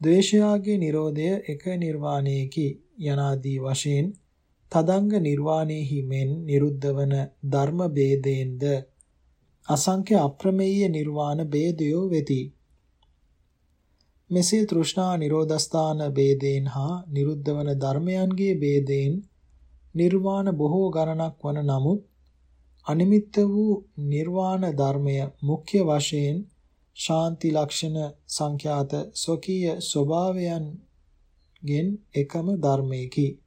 ද්වේෂයාගේ Nirodha එක නිර්වාණයකි යනාදී වශයෙන් තදංග නිර්වාණයෙහි මෙන් නිරුද්ධ වන ධර්ම ભેදයෙන්ද අසංඛ්‍ය අප්‍රමේය නිර්වාණ ભેදයෝ වෙති. මෙසේ තෘෂ්ණා නිරෝධස්ථාන ભેදයෙන් හා නිරුද්ධ වන ධර්මයන්ගේ ભેදයෙන් නිර්වාණ බොහෝ ගණනක් වන නමුත් අනිමිත්ත වූ නිර්වාණ ධර්මය මුඛ්‍ය වශයෙන් ශාන්ති ලක්ෂණ සංඛ්‍යාත ස්වකීය ස්වභාවයන්ගෙන් එකම ධර්මයකි.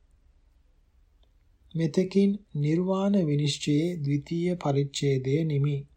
මෙතකින් නිර්වාණ විනිශ්චයේ ද්විතීය පරිච්ඡේදය නිමි.